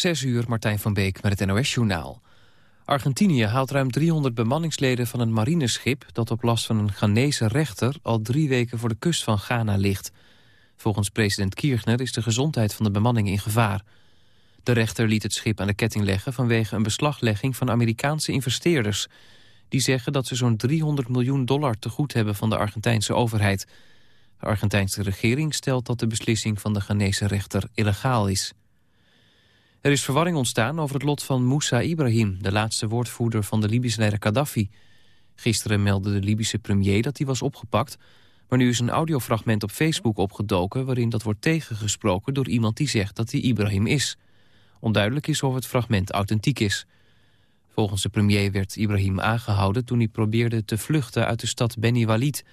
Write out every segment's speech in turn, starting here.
Zes uur, Martijn van Beek met het NOS-journaal. Argentinië haalt ruim 300 bemanningsleden van een marineschip... dat op last van een Ghanese rechter al drie weken voor de kust van Ghana ligt. Volgens president Kirchner is de gezondheid van de bemanning in gevaar. De rechter liet het schip aan de ketting leggen... vanwege een beslaglegging van Amerikaanse investeerders. Die zeggen dat ze zo'n 300 miljoen dollar te goed hebben van de Argentijnse overheid. De Argentijnse regering stelt dat de beslissing van de Ghanese rechter illegaal is. Er is verwarring ontstaan over het lot van Moussa Ibrahim... de laatste woordvoerder van de Libische leider Gaddafi. Gisteren meldde de Libische premier dat hij was opgepakt... maar nu is een audiofragment op Facebook opgedoken... waarin dat wordt tegengesproken door iemand die zegt dat hij Ibrahim is. Onduidelijk is of het fragment authentiek is. Volgens de premier werd Ibrahim aangehouden... toen hij probeerde te vluchten uit de stad Beni Walid...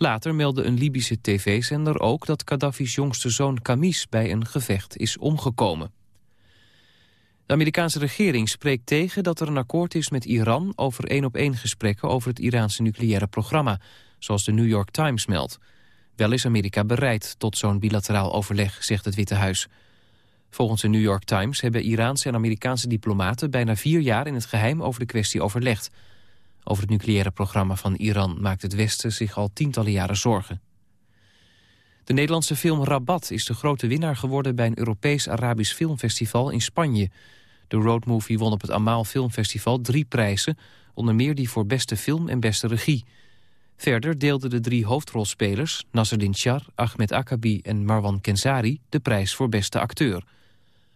Later meldde een Libische tv-zender ook dat Gaddafi's jongste zoon Kamis bij een gevecht is omgekomen. De Amerikaanse regering spreekt tegen dat er een akkoord is met Iran... over één-op-één gesprekken over het Iraanse nucleaire programma... zoals de New York Times meldt. Wel is Amerika bereid tot zo'n bilateraal overleg, zegt het Witte Huis. Volgens de New York Times hebben Iraanse en Amerikaanse diplomaten... bijna vier jaar in het geheim over de kwestie overlegd. Over het nucleaire programma van Iran maakt het Westen zich al tientallen jaren zorgen. De Nederlandse film Rabat is de grote winnaar geworden... bij een Europees-Arabisch filmfestival in Spanje... De roadmovie won op het Amaal Filmfestival drie prijzen... onder meer die voor beste film en beste regie. Verder deelden de drie hoofdrolspelers... Nasreddin Char, Ahmed Akabi en Marwan Kenzari... de prijs voor beste acteur.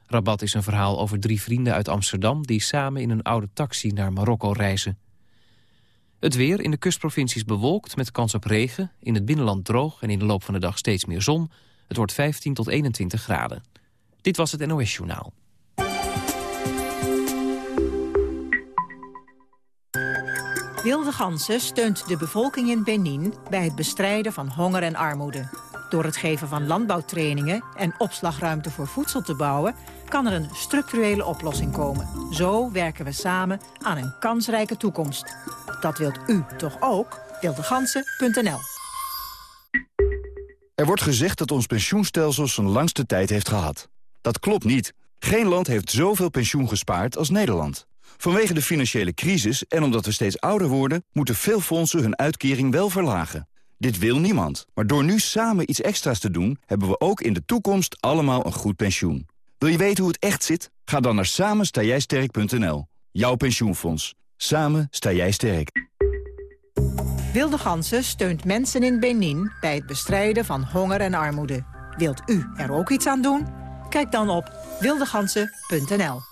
Rabat is een verhaal over drie vrienden uit Amsterdam... die samen in een oude taxi naar Marokko reizen. Het weer in de kustprovincies bewolkt met kans op regen... in het binnenland droog en in de loop van de dag steeds meer zon. Het wordt 15 tot 21 graden. Dit was het NOS Journaal. Wilde Gansen steunt de bevolking in Benin bij het bestrijden van honger en armoede. Door het geven van landbouwtrainingen en opslagruimte voor voedsel te bouwen... kan er een structurele oplossing komen. Zo werken we samen aan een kansrijke toekomst. Dat wilt u toch ook? Wildegansen.nl Er wordt gezegd dat ons pensioenstelsel zijn langste tijd heeft gehad. Dat klopt niet. Geen land heeft zoveel pensioen gespaard als Nederland. Vanwege de financiële crisis en omdat we steeds ouder worden... moeten veel fondsen hun uitkering wel verlagen. Dit wil niemand. Maar door nu samen iets extra's te doen... hebben we ook in de toekomst allemaal een goed pensioen. Wil je weten hoe het echt zit? Ga dan naar samenstaaijsterk.nl. Jouw pensioenfonds. Samen sta jij sterk. Wilde Gansen steunt mensen in Benin bij het bestrijden van honger en armoede. Wilt u er ook iets aan doen? Kijk dan op wildegansen.nl.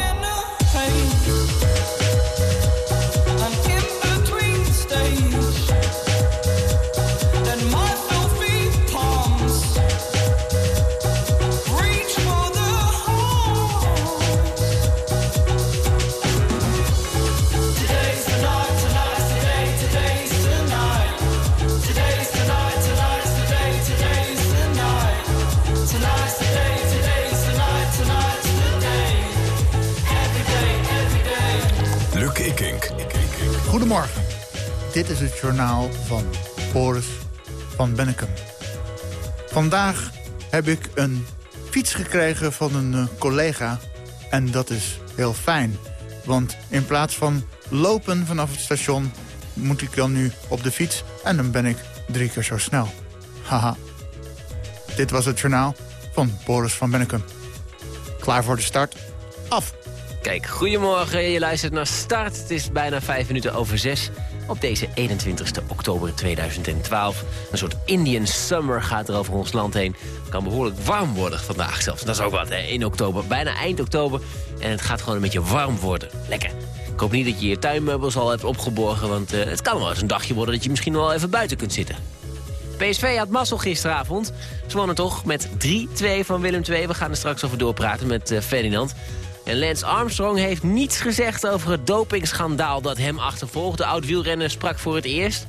Goedemorgen. Dit is het journaal van Boris van Bennekem. Vandaag heb ik een fiets gekregen van een eh, collega. En dat is heel fijn. Want in plaats van lopen vanaf het station... moet ik dan nu op de fiets en dan ben ik drie keer zo snel. Haha. Dit was het journaal van Boris van Bennekem. Klaar voor de start? Af! Kijk, goedemorgen. Je luistert naar Start. Het is bijna vijf minuten over zes op deze 21 oktober 2012. Een soort Indian Summer gaat er over ons land heen. Het kan behoorlijk warm worden vandaag zelfs. Dat is ook wat, hè? in oktober. Bijna eind oktober. En het gaat gewoon een beetje warm worden. Lekker. Ik hoop niet dat je je tuinmeubels al hebt opgeborgen... want uh, het kan wel eens een dagje worden dat je misschien wel even buiten kunt zitten. PSV had mazzel gisteravond. Ze wonnen toch met 3-2 van Willem II. We gaan er straks over doorpraten met uh, Ferdinand. En Lance Armstrong heeft niets gezegd over het dopingschandaal dat hem achtervolgt. De oud-wielrenner sprak voor het eerst.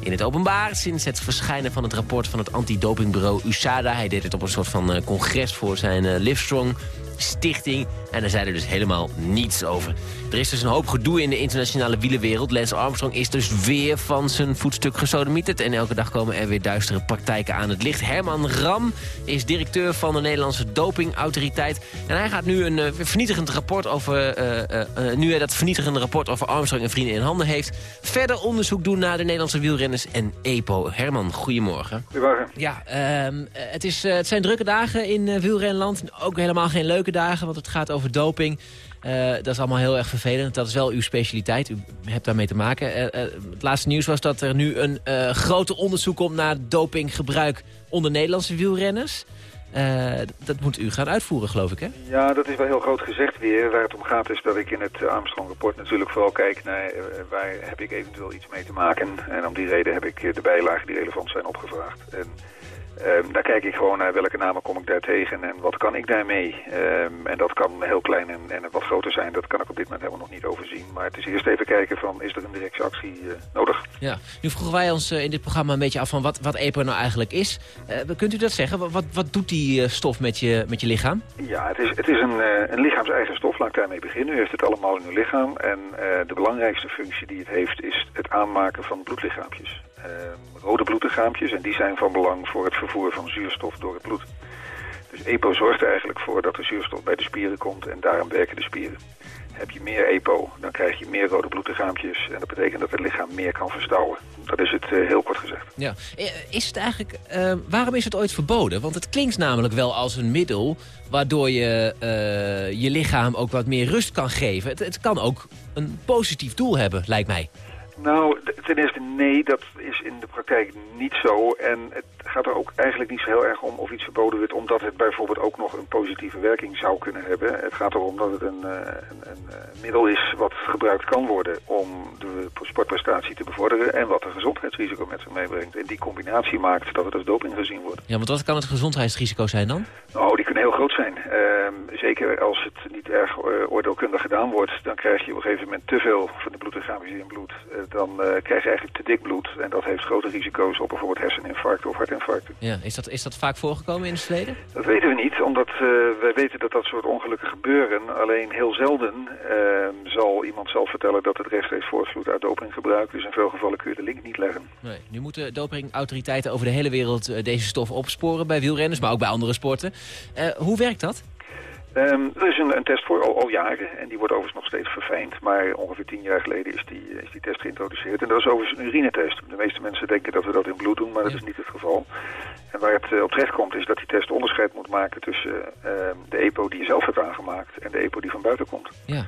in het openbaar sinds het verschijnen van het rapport van het antidopingbureau USADA. Hij deed het op een soort van uh, congres voor zijn uh, Livestrong stichting. En daar zei er dus helemaal niets over. Er is dus een hoop gedoe in de internationale wielenwereld. Lance Armstrong is dus weer van zijn voetstuk gesodemieterd. En elke dag komen er weer duistere praktijken aan het licht. Herman Ram is directeur van de Nederlandse dopingautoriteit. En hij gaat nu een uh, vernietigend rapport over... Uh, uh, nu hij dat vernietigende rapport over Armstrong en vrienden in handen heeft... verder onderzoek doen naar de Nederlandse wielrenners en EPO. Herman, goedemorgen. Goedemorgen. Ja, ehm, het, is, het zijn drukke dagen in wielrenland. Ook helemaal geen leuke dagen, want het gaat over doping. Uh, dat is allemaal heel erg vervelend. Dat is wel uw specialiteit. U hebt daarmee te maken. Uh, uh, het laatste nieuws was dat er nu een grote onderzoek komt naar dopinggebruik onder Nederlandse wielrenners. dat moet u gaan uitvoeren, geloof ik, hè? Ja, dat is wel heel groot gezegd weer. Waar het om gaat is dat ik in het Armstrong-rapport natuurlijk vooral kijk naar waar heb ik eventueel iets mee te maken. En om die reden heb ik de bijlagen die relevant zijn opgevraagd. En Um, daar kijk ik gewoon naar welke namen kom ik daar tegen en wat kan ik daarmee. Um, en dat kan heel klein en, en, wat groter zijn, dat kan ik op dit moment helemaal nog niet overzien. Maar het is eerst even kijken van, is er een directe actie uh, nodig? Ja, nu vroegen wij ons uh, in dit programma een beetje af van wat, wat EPO nou eigenlijk is. Uh, kunt u dat zeggen? Wat, wat doet die stof met je, met je lichaam? Ja, het is, het is een, een lichaams-eigen stof, laat ik daarmee beginnen. U heeft het allemaal in uw lichaam en de belangrijkste functie die het heeft is het aanmaken van bloedlichaampjes. Ehm, rode bloedlichaampjes en die zijn van belang voor het vervoer van zuurstof door het bloed. Dus EPO zorgt er eigenlijk voor dat de zuurstof bij de spieren komt en daarom werken de spieren. Heb je meer EPO, dan krijg je meer rode bloedlichaampjes en dat betekent dat het lichaam meer kan verstouwen. Dat is het uh, heel kort gezegd. Ja. Is het eigenlijk, uh, waarom is het ooit verboden? Want het klinkt namelijk wel als een middel waardoor je je lichaam ook wat meer rust kan geven. Het kan ook een positief doel hebben, lijkt mij. Nou, ten eerste nee, dat is in de praktijk niet zo. En het gaat er ook eigenlijk niet zo heel erg om of iets verboden wordt... omdat het bijvoorbeeld ook nog een positieve werking zou kunnen hebben. Het gaat erom dat het een, een, een middel is wat gebruikt kan worden... om de sportprestatie te bevorderen... en wat een gezondheidsrisico met zich meebrengt. En die combinatie maakt dat het als doping gezien wordt. Ja, want wat kan het gezondheidsrisico zijn dan? Nou, die kunnen heel groot zijn. Uh, zeker als het niet erg uh, oordeelkundig gedaan wordt... dan krijg je op een gegeven moment te veel van de bloedlichaamjes in bloed. Uh, dan krijg je eigenlijk te dik bloed. En dat heeft grote risico's op bijvoorbeeld herseninfarct of hartinfarcten. Ja, is dat, is dat vaak voorgekomen in het verleden? Dat weten we niet, omdat wij weten dat dat soort ongelukken gebeuren. Alleen heel zelden ehm, zal iemand zelf vertellen dat het rechtstreeks voortvloeit uit dopinggebruik. Dus in veel gevallen kun je de link niet leggen. Nee, nu moeten dopingautoriteiten over de hele wereld deze stof opsporen bij wielrenners, maar ook bij andere sporten. hoe werkt dat? Um, er is een, een, test voor al, al, jaren en die wordt overigens nog steeds verfijnd. Maar ongeveer tien jaar geleden is die, is die test geïntroduceerd. En dat is overigens een urinetest. De meeste mensen denken dat we dat in bloed doen, maar dat is niet het geval. En waar het uh, op terecht komt is dat die test onderscheid moet maken tussen uh, de EPO die je zelf hebt aangemaakt en de EPO die van buiten komt. Ja.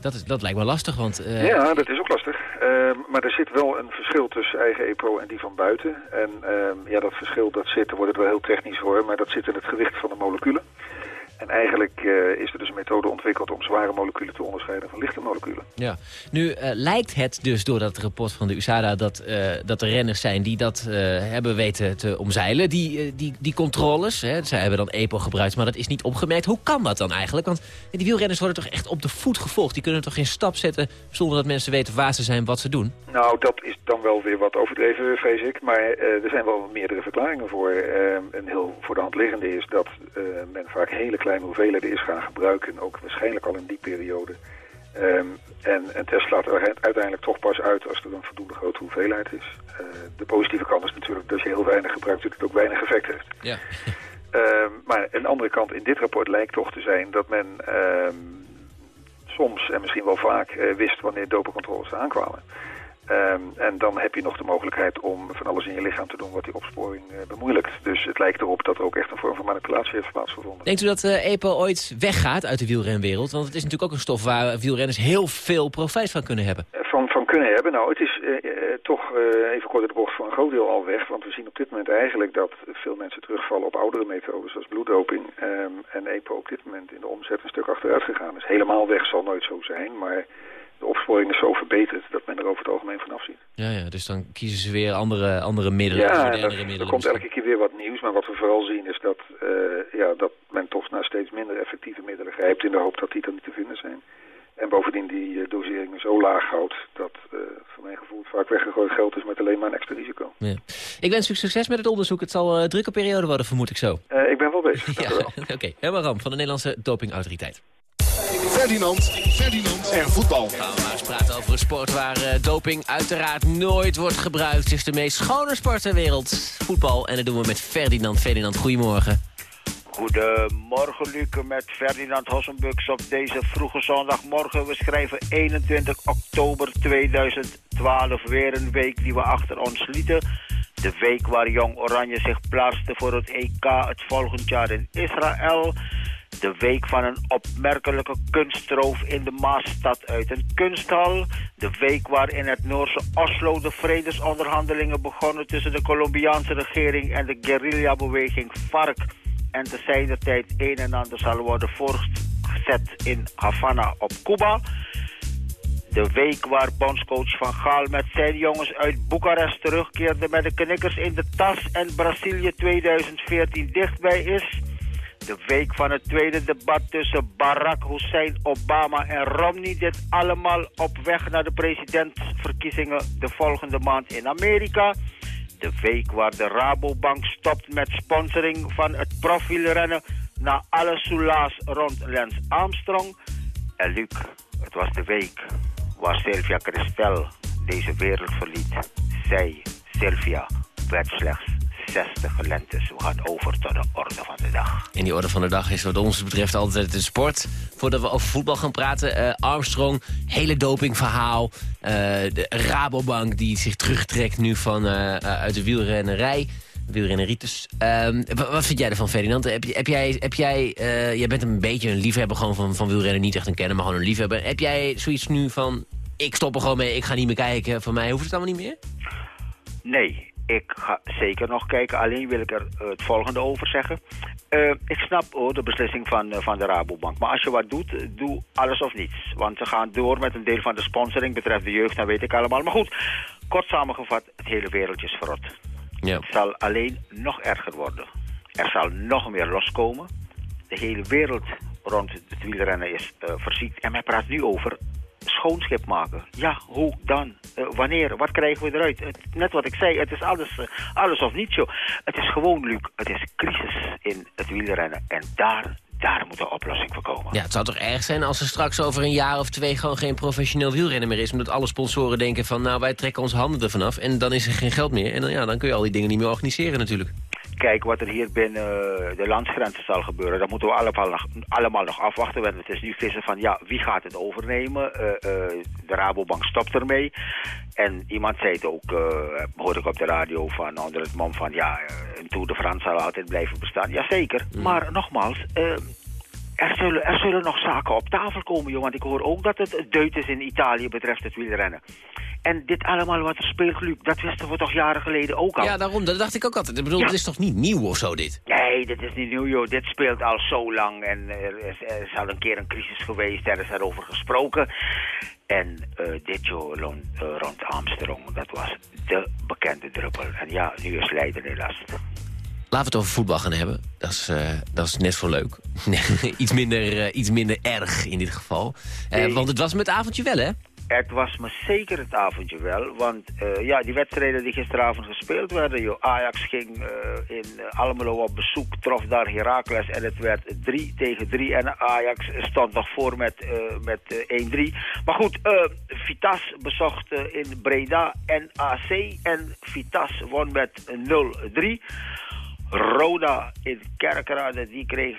Dat, is, dat lijkt me lastig, want... Uh... Ja, dat is ook lastig. Uh, maar er zit wel een verschil tussen eigen EPO en die van buiten. En ja, dat verschil dat zit, daar wordt het wel heel technisch voor, maar dat zit in het gewicht van de moleculen. En eigenlijk uh, is er dus een methode ontwikkeld om zware moleculen te onderscheiden van lichte moleculen. Ja. Nu uh, lijkt het dus door dat rapport van de USADA dat, uh, dat er renners zijn die dat hebben weten te omzeilen. Die, die, die controles, hè, zij hebben dan EPO gebruikt, maar dat is niet opgemerkt. Hoe kan dat dan eigenlijk? Want die wielrenners worden toch echt op de voet gevolgd. Die kunnen toch geen stap zetten zonder dat mensen weten waar ze zijn, wat ze doen? Nou, dat is dan wel weer wat overdreven, vrees ik. Maar er zijn wel meerdere verklaringen voor. een heel voor de hand liggende is dat men vaak hele kleine hoeveelheden is gaan gebruiken. Ook waarschijnlijk al in die periode. Um, en een test laat uiteindelijk toch pas uit als er een voldoende grote hoeveelheid is. Uh, de positieve kant is natuurlijk dat je heel weinig gebruikt, dat het ook weinig effect heeft. Ja. um, maar een andere kant in dit rapport lijkt toch te zijn dat men um, soms en misschien wel vaak uh, wist wanneer dopencontroles aankwamen. Um, en dan heb je nog de mogelijkheid om van alles in je lichaam te doen wat die opsporing uh, bemoeilijkt. Dus het lijkt erop dat er ook echt een vorm van manipulatie heeft plaatsgevonden. Denkt u dat uh, EPO ooit weggaat uit de wielrenwereld? Want het is natuurlijk ook een stof waar wielrenners heel veel profijt van kunnen hebben. Van, van kunnen hebben? Nou, het is uh, toch even kort de bocht voor een groot deel al weg. Want we zien op dit moment eigenlijk dat veel mensen terugvallen op oudere methoden zoals bloeddoping. Um, en EPO op dit moment in de omzet een stuk achteruit gegaan is. Helemaal weg zal nooit zo zijn, maar de opsporing is zo verbeterd dat men er over het algemeen vanaf ziet. Ja, ja dus dan kiezen ze weer andere, andere middelen. Ja, er, middelen er komt elke keer weer wat nieuws. Maar wat we vooral zien is dat, uh, ja, dat men toch naar steeds minder effectieve middelen grijpt... in de hoop dat die dan niet te vinden zijn. En bovendien die uh, doseringen zo laag houdt dat uh, voor mijn gevoel het vaak weggegooid geld is met alleen maar een extra risico. Ja. Ik wens u succes met het onderzoek. Het zal een drukke periode worden, vermoed ik zo. ik ben wel bezig. ja, Oké, okay. Helemaal Ram van de Nederlandse Dopingautoriteit. Ferdinand, Ferdinand en voetbal. Gaan we maar eens praten over een sport waar uh, doping uiteraard nooit wordt gebruikt. Het is de meest schone sport ter wereld, voetbal. En dat doen we met Ferdinand. Ferdinand, goedemorgen. Goedemorgen, Luc, met Ferdinand Hossenbux op deze vroege zondagmorgen. We schrijven 21 oktober 2012, weer een week die we achter ons lieten. De week waar Jong Oranje zich plaatste voor het EK het volgend jaar in Israël. De week van een opmerkelijke kunstroof in de Maasstad uit een kunsthal. De week waarin het Noorse Oslo de vredesonderhandelingen begonnen... tussen de Colombiaanse regering en de guerrillabeweging FARC. En te zijner tijd een en ander zal worden voortgezet in Havana op Cuba. De week waar bondscoach Van Gaal met zijn jongens uit Boekarest terugkeerde... met de knikkers in de tas en Brazilië 2014 dichtbij is... De week van het tweede debat tussen Barack Hussein Obama en Romney. Dit allemaal op weg naar de presidentsverkiezingen de volgende maand in Amerika. De week waar de Rabobank stopt met sponsoring van het profielrennen... na alle soelaas rond Lance Armstrong. En Luc, het was de week waar Sylvia Christel deze wereld verliet. Zij, Sylvia, werd slechts 60 lentes. We gaan over tot de orde van de dag. En die orde van de dag is wat ons betreft altijd de sport. Voordat we over voetbal gaan praten. Uh, Armstrong, hele dopingverhaal. Uh, de Rabobank die zich terugtrekt nu van, uh, uit de wielrennerij. Wielrenneritis. Uh, wat vind jij ervan, Ferdinand? Heb, heb jij, heb jij, jij bent een beetje een liefhebber gewoon van, van wielrennen. Niet echt een kenner, maar gewoon een liefhebber. Heb jij zoiets nu van... Ik stop er gewoon mee, ik ga niet meer kijken. Van mij hoeft het allemaal niet meer? Nee, ik ga zeker nog kijken, alleen wil ik er uh, het volgende over zeggen. Uh, ik snap oh, de beslissing van, uh, van de Rabobank. Maar als je wat doet, doe alles of niets. Want ze gaan door met een deel van de sponsoring betreft de jeugd, dat weet ik allemaal. Maar goed, kort samengevat, het hele wereldje is verrot. Ja. Het zal alleen nog erger worden. Er zal nog meer loskomen. De hele wereld rond het wielrennen is verziekt. En men praat nu over schoonschip maken. Ja, hoe dan? Uh, wanneer? Wat krijgen we eruit? Net wat ik zei, het is alles, uh, alles of niet zo. Het is gewoon, Luc, het is crisis in het wielrennen. En daar, daar moet een oplossing voor komen. Ja, het zou toch erg zijn als er straks over een jaar of twee... gewoon geen professioneel wielrennen meer is. Omdat alle sponsoren denken van, nou, wij trekken onze handen ervan af... en dan is er geen geld meer. En dan, ja, dan kun je al die dingen niet meer organiseren natuurlijk. Kijk, wat er hier binnen de landsgrenzen zal gebeuren, dat moeten we allemaal nog, allemaal nog afwachten. Want het is nu vissen van, ja, wie gaat het overnemen? Uh, uh, de Rabobank stopt ermee. En iemand zei het ook, uh, hoorde ik op de radio van onder het mom van, ja, een Tour de France zal altijd blijven bestaan. Jazeker, mm. maar nogmaals, er zullen, er zullen nog zaken op tafel komen, joh. Want ik hoor ook dat het deut is in Italië betreft het wielrennen. En dit allemaal wat er speelt, Luc, dat wisten we toch jaren geleden ook al. Ja, daarom, dat dacht ik ook altijd. Ik bedoel, het is toch niet nieuw of zo, dit? Nee, dit is niet nieuw, joh. Dit speelt al zo lang. En er is, er is al een keer een crisis geweest, er is erover gesproken. En uh, dit joh, rond, uh, rond Amsterdam, dat was de bekende druppel. En ja, nu is Leiden helaas. Laten we het over voetbal gaan hebben. Dat is, uh, dat is net zo leuk. iets, minder, iets minder erg in dit geval. Nee. Want het was met avondje wel, hè? Het was me zeker het avondje wel. Want ja, die wedstrijden die gisteravond gespeeld werden... Joh, Ajax ging in Almelo op bezoek, trof daar Heracles... en het werd 3 tegen 3. En Ajax stond nog voor met, met 1-3. Maar goed, Vitas bezocht in Breda NAC... en Vitas won met 0-3... Roda in Kerkrade, die kreeg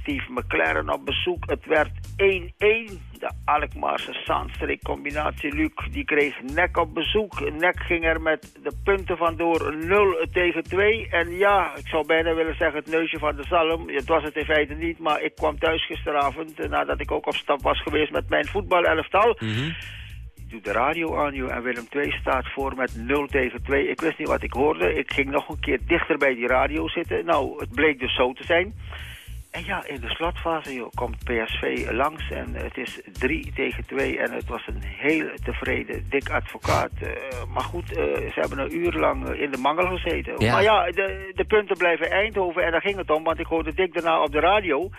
Steve McLaren op bezoek. Het werd 1-1. De Alkmaarse Zaanstreek combinatie Luc, die kreeg Nek op bezoek. Nek ging er met de punten vandoor 0 tegen 2. En ja, ik zou bijna willen zeggen het neusje van de zalm. Het was het in feite niet, maar ik kwam thuis gisteravond... Eh, nadat ik ook op stap was geweest met mijn voetbalelftal... Mm doe de radio aan joh, en Willem II staat voor met 0 tegen 2. Ik wist niet wat ik hoorde. Ik ging nog een keer dichter bij die radio zitten. Nou, het bleek dus zo te zijn. En ja, in de slotfase joh, komt PSV langs en het is 3 tegen 2. En het was een heel tevreden, dik advocaat. Uh, maar goed, uh, ze hebben een uur lang in de mangel gezeten. Ja. Maar ja, de, de punten blijven Eindhoven en daar ging het om. Want ik hoorde dik daarna op de radio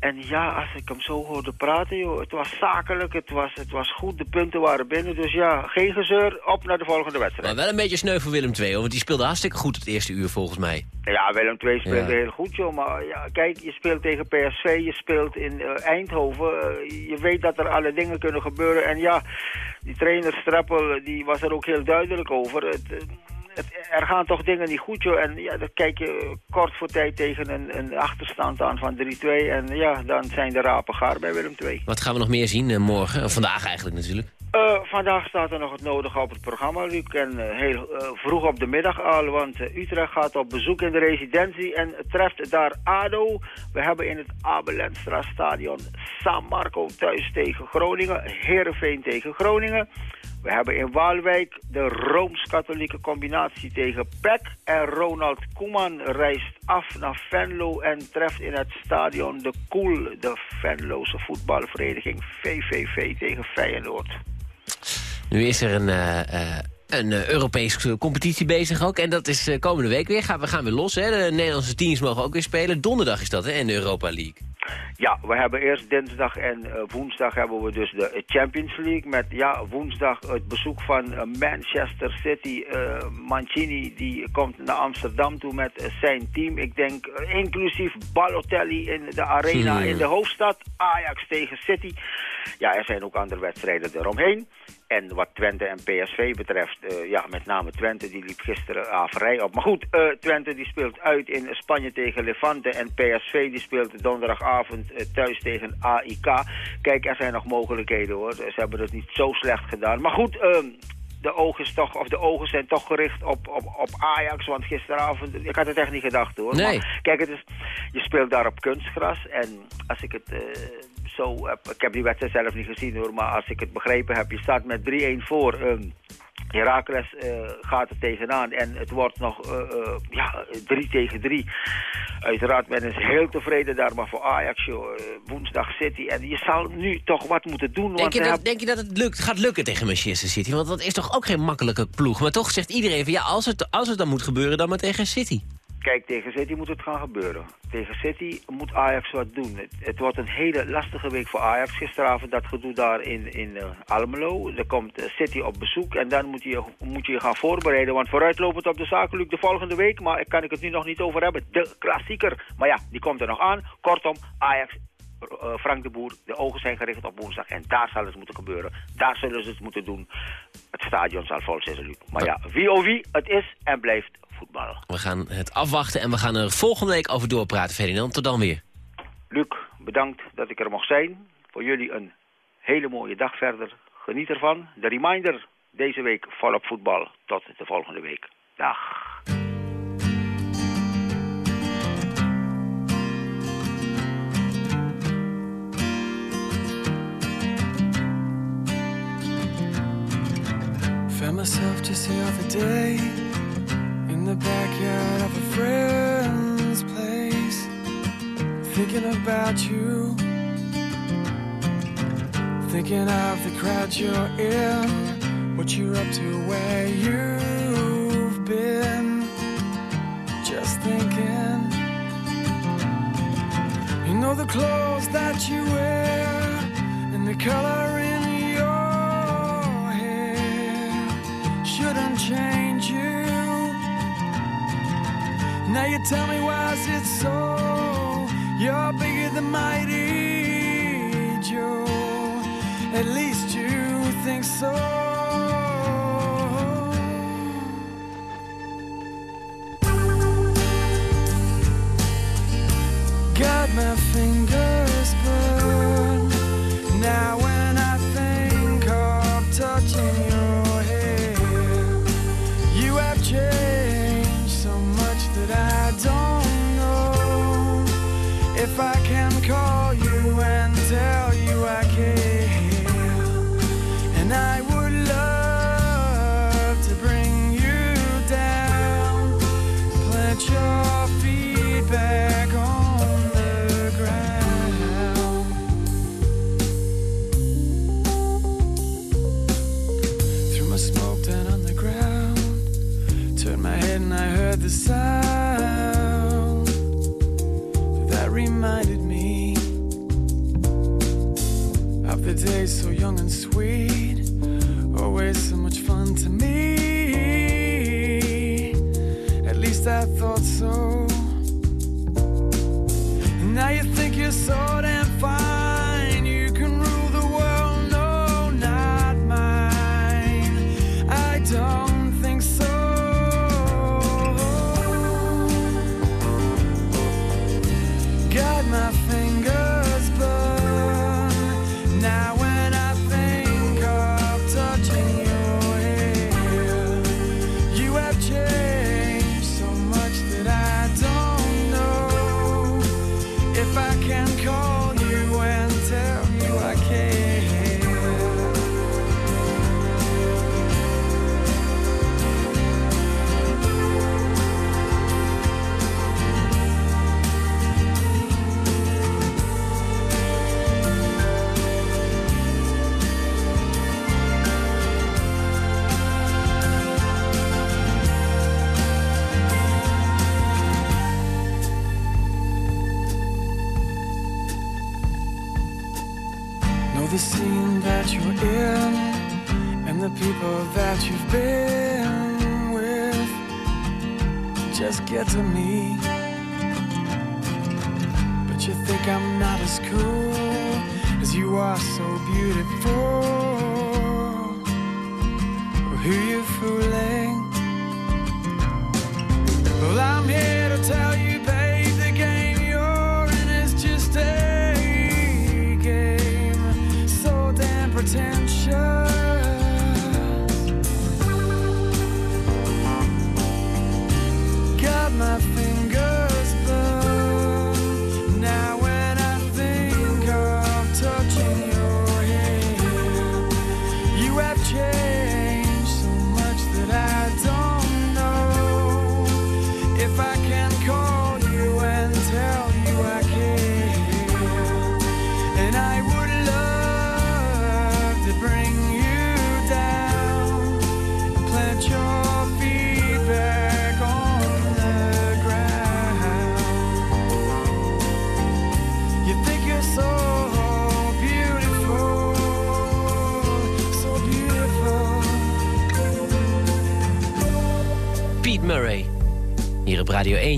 En ja, als ik hem zo hoorde praten, joh, het was zakelijk, het was, het was goed, de punten waren binnen. Dus ja, geen gezeur, op naar de volgende wedstrijd. Maar wel een beetje sneu voor Willem II, want die speelde hartstikke goed het eerste uur volgens mij. Ja, Willem II speelde Ja. heel goed, joh. Maar ja, kijk, je speelt tegen PSV, je speelt in eh, Eindhoven. eh, je weet dat er alle dingen kunnen gebeuren. En ja, die trainer Streppel, eh, die was er ook heel duidelijk over. Het, eh, het- er gaan toch dingen niet goed, joh. En ja, dan kijk je kort voor tijd tegen een, een achterstand aan van 3-2. En ja, dan zijn de rapen gaar bij Willem II. Wat gaan we nog meer zien eh, morgen? Of vandaag eigenlijk natuurlijk. Eh, vandaag staat er nog het nodige op het programma, Luc. En eh, heel eh, vroeg op de middag al, want Utrecht gaat op bezoek in de residentie en treft daar ADO. We hebben in het Abelenstra stadion San Marco thuis tegen Groningen, Heerenveen tegen Groningen. We hebben in Waalwijk de Rooms-Katholieke combinatie tegen PEC. En Ronald Koeman reist af naar Venlo en treft in het stadion de Koel, de Venlose voetbalvereniging VVV tegen Feyenoord. Nu is er een, eh, een eh, Europese competitie bezig ook. En dat is komende week weer. Gaan, we gaan weer los. Hè? De Nederlandse teams mogen ook weer spelen. Donderdag is dat, hè? In de Europa League. Ja, we hebben eerst dinsdag en woensdag hebben we dus de Champions League. Met ja, woensdag het bezoek van Manchester City. Eh, Mancini die komt naar Amsterdam toe met zijn team. Ik denk inclusief Balotelli in de arena Hmm. in de hoofdstad. Ajax tegen City. Ja, er zijn ook andere wedstrijden eromheen. En wat Twente en PSV betreft, eh, ja, met name Twente, die liep gisteren averij op. Maar goed, eh, Twente die speelt uit in Spanje tegen Levante en PSV die speelt donderdagavond eh, thuis tegen AIK. Kijk, er zijn nog mogelijkheden hoor. Ze hebben het niet zo slecht gedaan. Maar goed, ehm, de ogen, is toch, of de ogen zijn toch gericht op, op, op Ajax. Want gisteravond, ik had het echt niet gedacht hoor. Nee. Maar kijk, het is, je speelt daar op kunstgras. En als ik het zo heb, ik heb die wedstrijd zelf niet gezien hoor. Maar als ik het begrepen heb, je staat met 3-1 voor. ehm Herakles eh, gaat er tegenaan en het wordt nog eh, eh, ja, 3 tegen 3. Uiteraard, men is heel tevreden daar, maar voor Ajax, joh, eh, woensdag City. En je zal nu toch wat moeten doen. Denk want je, dat, denk je dat het lukt, gaat lukken tegen Manchester City? Want dat is toch ook geen makkelijke ploeg. Maar toch zegt iedereen van ja, als het, als het dan moet gebeuren, dan maar tegen City. Kijk, tegen City moet het gaan gebeuren. Tegen City moet Ajax wat doen. Het, het wordt een hele lastige week voor Ajax. Gisteravond dat gedoe daar in, in eh, Almelo. Er komt eh, City op bezoek en dan moet je, moet je gaan voorbereiden. Want vooruitlopend op de zaken lukt de volgende week. Maar kan ik het nu nog niet over hebben. De klassieker. Maar ja, die komt er nog aan. Kortom, Ajax eh, Frank de Boer, de ogen zijn gericht op woensdag. En daar zal het moeten gebeuren. Daar zullen ze het moeten doen. Het stadion zal vol zijn, Luc. Maar ja, wie of wie, het is en blijft voetbal. We gaan het afwachten en we gaan er volgende week over doorpraten, Ferdinand. Tot dan weer. Luc, bedankt dat ik er mocht zijn. Voor jullie een hele mooie dag verder. Geniet ervan. De reminder, deze week volop voetbal. Tot de volgende week. Dag. Found myself just the other day in the backyard of a friend's place, thinking about you, thinking of the crowd you're in, what you're up to, where you've been. Just thinking, you know the clothes that you wear and the color in your hair shouldn't change Now you tell me why is it so? You're bigger than mighty Joe. At least you think so. Got my fingers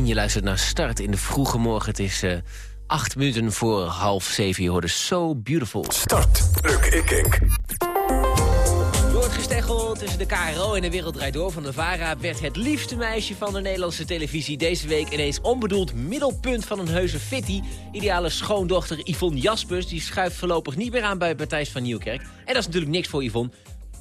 1, je luistert naar Start in de vroege morgen. Het is eh, acht minuten voor half zeven. Je hoorde So Beautiful. Start. Luc Ikink. Door het gesteggel tussen de KRO en de Wereld Draait Door van de VARA... werd het liefste meisje van de Nederlandse televisie deze week... ineens onbedoeld middelpunt van een heuse fitty. Ideale schoondochter Yvonne Jaspers... die schuift voorlopig niet meer aan bij Partijs van Nieuwkerk. En dat is natuurlijk niks voor Yvonne.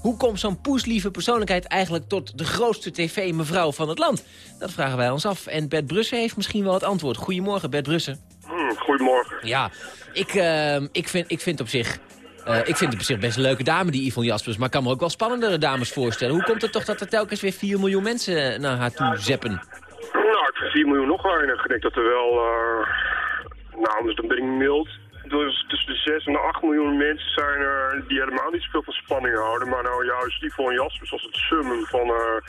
Hoe komt zo'n poeslieve persoonlijkheid eigenlijk tot de grootste tv-mevrouw van het land? Dat vragen wij ons af. En Bert Brussen heeft misschien wel het antwoord. Goedemorgen, Bert Brussen. Hmm, goedemorgen. Ja, ik, eh, ik, vind, ik vind op zich... eh, ik vind het op zich best een leuke dame, die Yvonne Jaspers. Maar ik kan me ook wel spannendere dames voorstellen. Hoe komt het toch dat er telkens weer 4 miljoen mensen naar haar toe zeppen? Nou, ik vind 4 miljoen nog weinig. Ik denk dat er wel, eh nou, dus dan ben ik mild. Dus tussen de 6 en de 8 miljoen mensen zijn er die helemaal niet zoveel van spanning houden. Maar nou juist Yvonne Jaspers als het summum van eh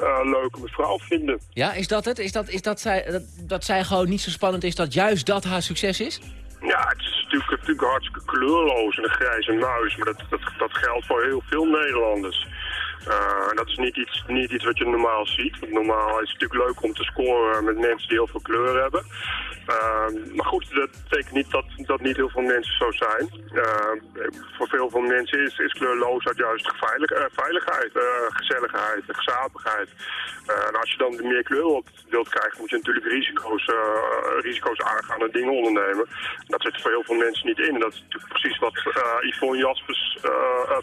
eh, leuke mevrouw vinden. Ja, is dat het? Is dat, is dat, zij, dat, dat zij gewoon niet zo spannend is dat juist dat haar succes is? Ja, het is natuurlijk, natuurlijk hartstikke kleurloos en een grijze muis. Maar dat, dat, dat geldt voor heel veel Nederlanders. En dat is niet iets, niet iets wat je normaal ziet. Want normaal is het natuurlijk leuk om te scoren met mensen die heel veel kleur hebben. Eh, maar goed, dat betekent niet dat, dat niet heel veel mensen zo zijn. Eh, voor veel van mensen is, is kleurloosheid juist eh, veiligheid, eh, gezelligheid, gezapigheid. En als je dan meer kleur wilt, krijgen, moet je natuurlijk risico's, risico's aangaan en dingen ondernemen. Dat zit voor heel veel mensen niet in. En dat is natuurlijk precies wat Yvonne Jaspers eh,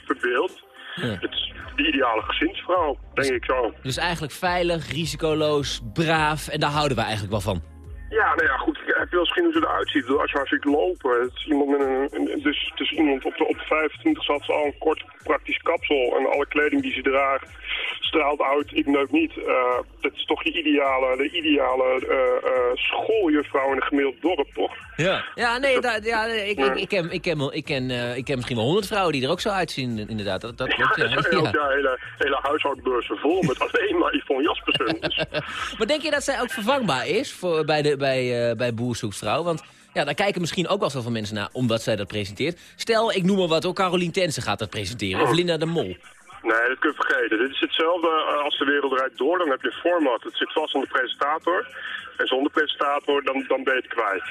Het is de ideale gezinsvrouw, denk ik zo. Dus eigenlijk veilig, risicoloos, braaf. En daar houden we eigenlijk wel van. Ja, nou ja, goed. Heb je wel eens gezien hoe ze eruit ziet? Als je ziet lopen. Het is iemand met een, dus het is iemand op de, op de 25 zat ze al een kort praktisch kapsel. En alle kleding die ze draagt straalt uit, ik neuk niet. Eh dat is toch je ideale, de ideale eh, eh, schooljuffrouw in een gemiddeld dorp, toch? Ja. Ja, nee, da- ja, ik, ik, ik, ken, ik, ken, ik, ken, eh, ik ken misschien wel honderd vrouwen die er ook zo uitzien, inderdaad. Dat, dat klopt, ja. Ook ja. daar hele, hele huishoudbeurzen vol met alleen maar Yvonne Jaspersen. Dus, Maar denk je dat zij ook vervangbaar is voor, bij, de, bij, uh, bij Boer Zoekt Vrouw? Want ja, daar kijken misschien ook wel zoveel mensen naar, omdat zij dat presenteert. Stel, ik noem maar wat, ook Carolien Tensen gaat dat presenteren, of Linda de Mol. Nee, dat kun je vergeten. Dit is hetzelfde als de wereld rijdt door. Dan heb je een format. Het zit vast aan de presentator. En zonder presentator, dan, dan ben je het kwijt.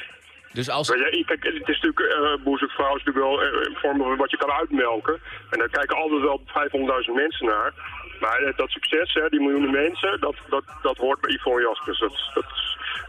Dus als... Ja, kijk, het is natuurlijk, uh, Boer Vrouw is natuurlijk wel een vorm wat je kan uitmelken. En daar kijken altijd wel 500.000 mensen naar. Maar dat succes, hè, die miljoenen mensen, dat, dat, dat hoort bij Yvonne Jaspers. Dat, dat,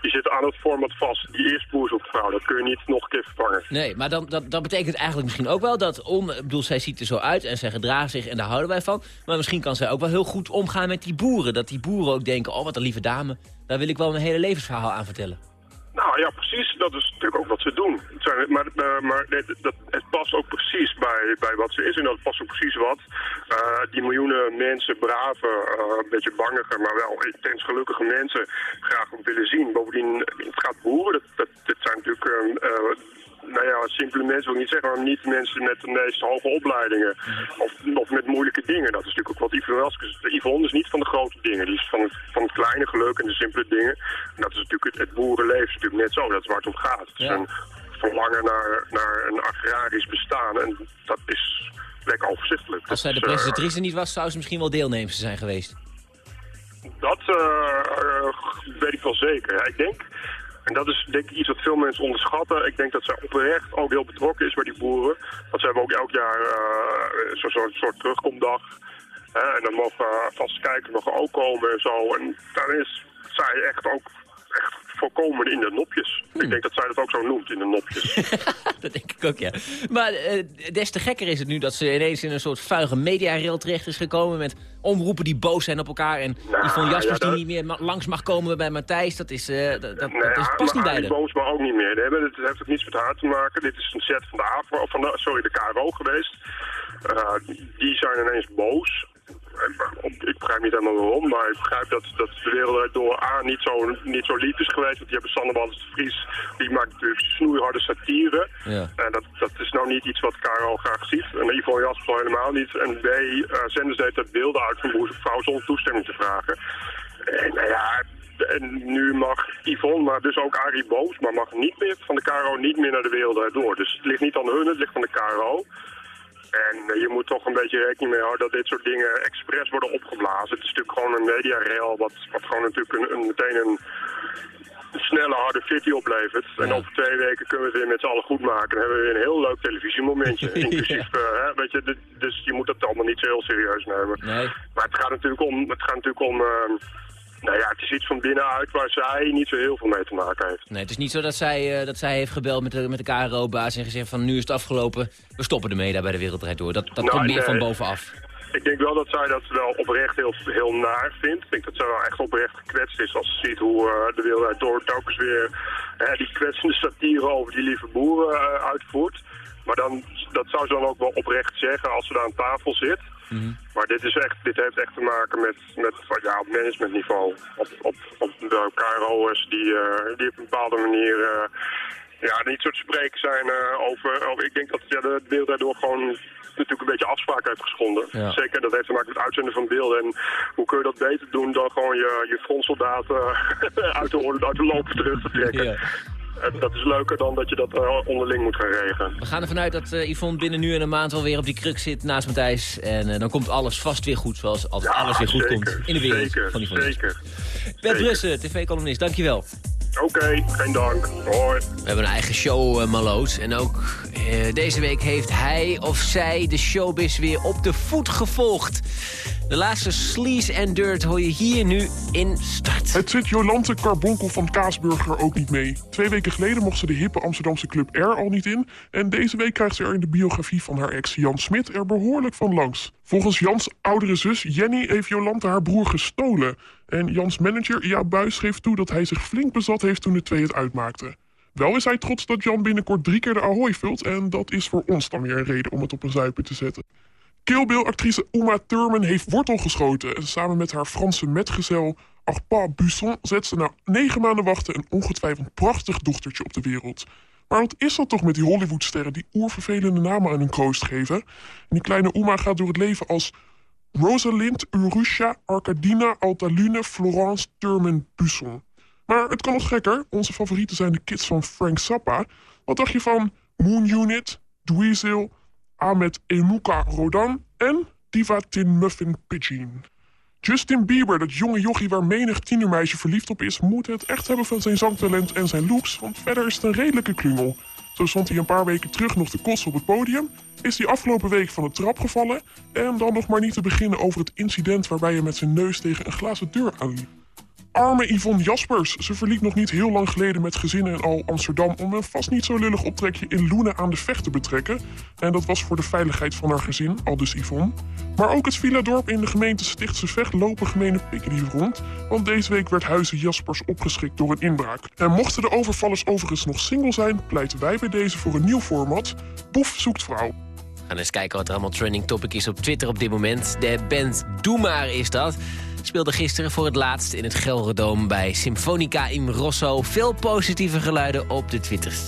die zit aan het format vast. Die op vrouw, dat kun je niet nog een keer vervangen. Nee, maar dan, dat, dat betekent eigenlijk misschien ook wel dat... Om, ik bedoel, zij ziet er zo uit en zij gedraagt zich en daar houden wij van. Maar misschien kan zij ook wel heel goed omgaan met die boeren. Dat die boeren ook denken, oh wat een lieve dame. Daar wil ik wel mijn hele levensverhaal aan vertellen. Nou ja, precies. Dat is natuurlijk ook wat ze doen. Het zijn, maar uh, maar dat, het past ook precies bij, bij wat ze is. En dat past ook precies wat uh, die miljoenen mensen, brave, uh, een beetje bangige, maar wel intens gelukkige mensen graag willen zien. Bovendien, het gaat boeren. Dat, dat, dit zijn natuurlijk nou ja, simpele mensen wil ik niet zeggen, maar niet mensen met de meest hoge opleidingen. Of, of met moeilijke dingen. Dat is natuurlijk ook wat Yvonne Elskes Yvonne is niet van de grote dingen. Die is van het, van het kleine geluk en de simpele dingen. En dat is natuurlijk het, het boerenleven natuurlijk net zo. Dat is waar het om gaat. Het is een verlangen naar, naar een agrarisch bestaan. En dat is lekker overzichtelijk. Als zij de presentatrice niet was, zou ze misschien wel deelnemster zijn geweest. Dat uh, weet ik wel zeker. ik denk en dat is denk ik iets wat veel mensen onderschatten. Ik denk dat zij oprecht ook heel betrokken is bij die boeren. Want ze hebben ook elk jaar uh, zo'n soort, terugkomdag. en dan mogen vast kijken nog ook komen en zo. En daar is zij echt ook echt voorkomen in de nopjes. Ik hmm. denk dat zij dat ook zo noemt, in de nopjes. dat denk ik ook, ja. Maar uh, des te gekker is het nu dat ze ineens in een soort vuige mediarail terecht is gekomen... met omroepen die boos zijn op elkaar. En nou, Yvonne Jaspers die niet meer langs mag komen bij Matthijs. Dat, is, uh, dat, dat, nou, is, past niet bij boos, maar ook niet meer. Het heeft ook niets met haar te maken. Dit is een set van de, AVRO, van de, sorry, de KRO geweest. Uh, die zijn ineens boos ik begrijp niet helemaal waarom, maar ik begrijp dat, dat de wereld door A niet zo, niet zo lief is geweest. Want die hebben Sander Wallis de Vries, die maakt natuurlijk snoeiharde satire. Ja. En dat, dat is nou niet iets wat Karel graag ziet. En Yvonne Jasper helemaal niet. En B, uh, zenden ze het beelden uit van boer vrouw zonder toestemming te vragen. En nou ja, en nu mag Yvonne, maar dus ook Arie Boos, maar mag niet meer van de KRO niet meer naar de wereld door. Dus het ligt niet aan hun, het ligt van de KRO. En eh, je moet toch een beetje rekening mee houden dat dit soort dingen expres worden opgeblazen. Het is natuurlijk gewoon een mediarail wat, wat gewoon natuurlijk een, een meteen een, snelle, harde fitty oplevert. En over twee weken kunnen we het weer met z'n allen goed maken. Dan hebben we weer een heel leuk televisiemomentje. Inclusief, uh, hè, weet je, dus je moet dat allemaal niet zo heel serieus nemen. Nee. Maar het gaat natuurlijk om, het gaat natuurlijk om uh, nou ja, het is iets van binnenuit waar zij niet zo heel veel mee te maken heeft. Nee, het is niet zo dat zij, uh, dat zij heeft gebeld met de, met de KRO-baas en gezegd van nu is het afgelopen, we stoppen ermee daar bij de Wereldrijd Door. Dat, dat nou, komt meer van bovenaf. Ik denk wel dat zij dat wel oprecht heel, heel naar vindt. Ik denk dat zij wel echt oprecht gekwetst is als ze ziet hoe uh, de Wereldrijd Door telkens weer uh, die kwetsende satire over die lieve boeren uitvoert. Maar dan, dat zou ze dan ook wel oprecht zeggen als ze daar aan tafel zit. Mhm. Maar dit, is echt, dit heeft echt te maken met, met ja, op managementniveau. Op, op, op de KRO'ers die, uh, die op een bepaalde manier uh, ja, niet soort spreken zijn uh, over, over... Ik denk dat ja, de wereld daardoor gewoon natuurlijk een beetje afspraak heeft geschonden. Zeker, dat heeft te maken met uitzenden van beelden. En hoe kun je dat beter doen dan gewoon je, je frontsoldaten uit, de, uit de lopen terug te trekken. Ja dat is leuker dan dat je dat eh, onderling moet gaan regelen. We gaan ervan uit dat uh, Yvonne binnen nu en een maand alweer op die kruk zit naast Matthijs. En dan komt alles vast weer goed, zoals altijd alles weer goed komt in de wereld zeker, van Yvonne. Zeker, Bert Brussen, tv-columnist, dankjewel. Oké, geen dank. Hoi. We hebben een eigen show, uh, Maloot. En ook deze week heeft hij of zij de showbiz weer op de voet gevolgd. De laatste Sleaze en Dirt hoor je hier nu in Start. Het zit Jolante Carbonkel van Kaasburger ook niet mee. Twee weken geleden mocht ze de hippe Amsterdamse Club R al niet in. En deze week krijgt ze er in de biografie van haar ex Jan Smit er behoorlijk van langs. Volgens Jans oudere zus Jenny heeft Jolante haar broer gestolen. En Jans manager Jaap Buis geeft toe dat hij zich flink bezat heeft toen de twee het uitmaakten. Wel is hij trots dat Jan binnenkort drie keer de Ahoy vult... en dat is voor ons dan weer een reden om het op een zuipen te zetten. Kill Bill-actrice Uma Thurman heeft wortel geschoten. En samen met haar Franse metgezel Arpad Busson zet ze na negen maanden wachten... een ongetwijfeld prachtig dochtertje op de wereld. Maar wat is dat toch met die Hollywoodsterren... die oervervelende namen aan hun kroost geven? En die kleine Uma gaat door het leven als... Rosalind Urusha Arcadina Altalune Florence Thurman Busson. Maar het kan nog gekker. Onze favorieten zijn de kids van Frank Zappa. Wat dacht je van Moon Unit, Dweezil, Ahmed Emuka Rodan en Diva Tin Muffin Pigeon? Justin Bieber, dat jonge jochie waar menig tienermeisje verliefd op is... moet het echt hebben van zijn zangtalent en zijn looks... want verder is het een redelijke klungel. Zo stond hij een paar weken terug nog te kotsen op het podium... is hij afgelopen week van de trap gevallen... en dan nog maar niet te beginnen over het incident... waarbij hij met zijn neus tegen een glazen deur aanliep. Arme Yvonne Jaspers. Ze verliet nog niet heel lang geleden met gezinnen in al Amsterdam... om een vast niet zo lullig optrekje in Loenen aan de Vecht te betrekken. En dat was voor de veiligheid van haar gezin, al dus Yvonne. Maar ook het Villa-dorp in de gemeente Stichtse Vecht lopen gemene pikken rond... want deze week werd Huizen Jaspers opgeschrikt door een inbraak. En mochten de overvallers overigens nog single zijn... pleiten wij bij deze voor een nieuw format. Boef zoekt vrouw. Gaan eens kijken wat er allemaal trending topic is op Twitter op dit moment. De band Doe Maar is dat speelde gisteren voor het laatst in het Gelredome bij Symfonica in Rosso. Veel positieve geluiden op de twitters.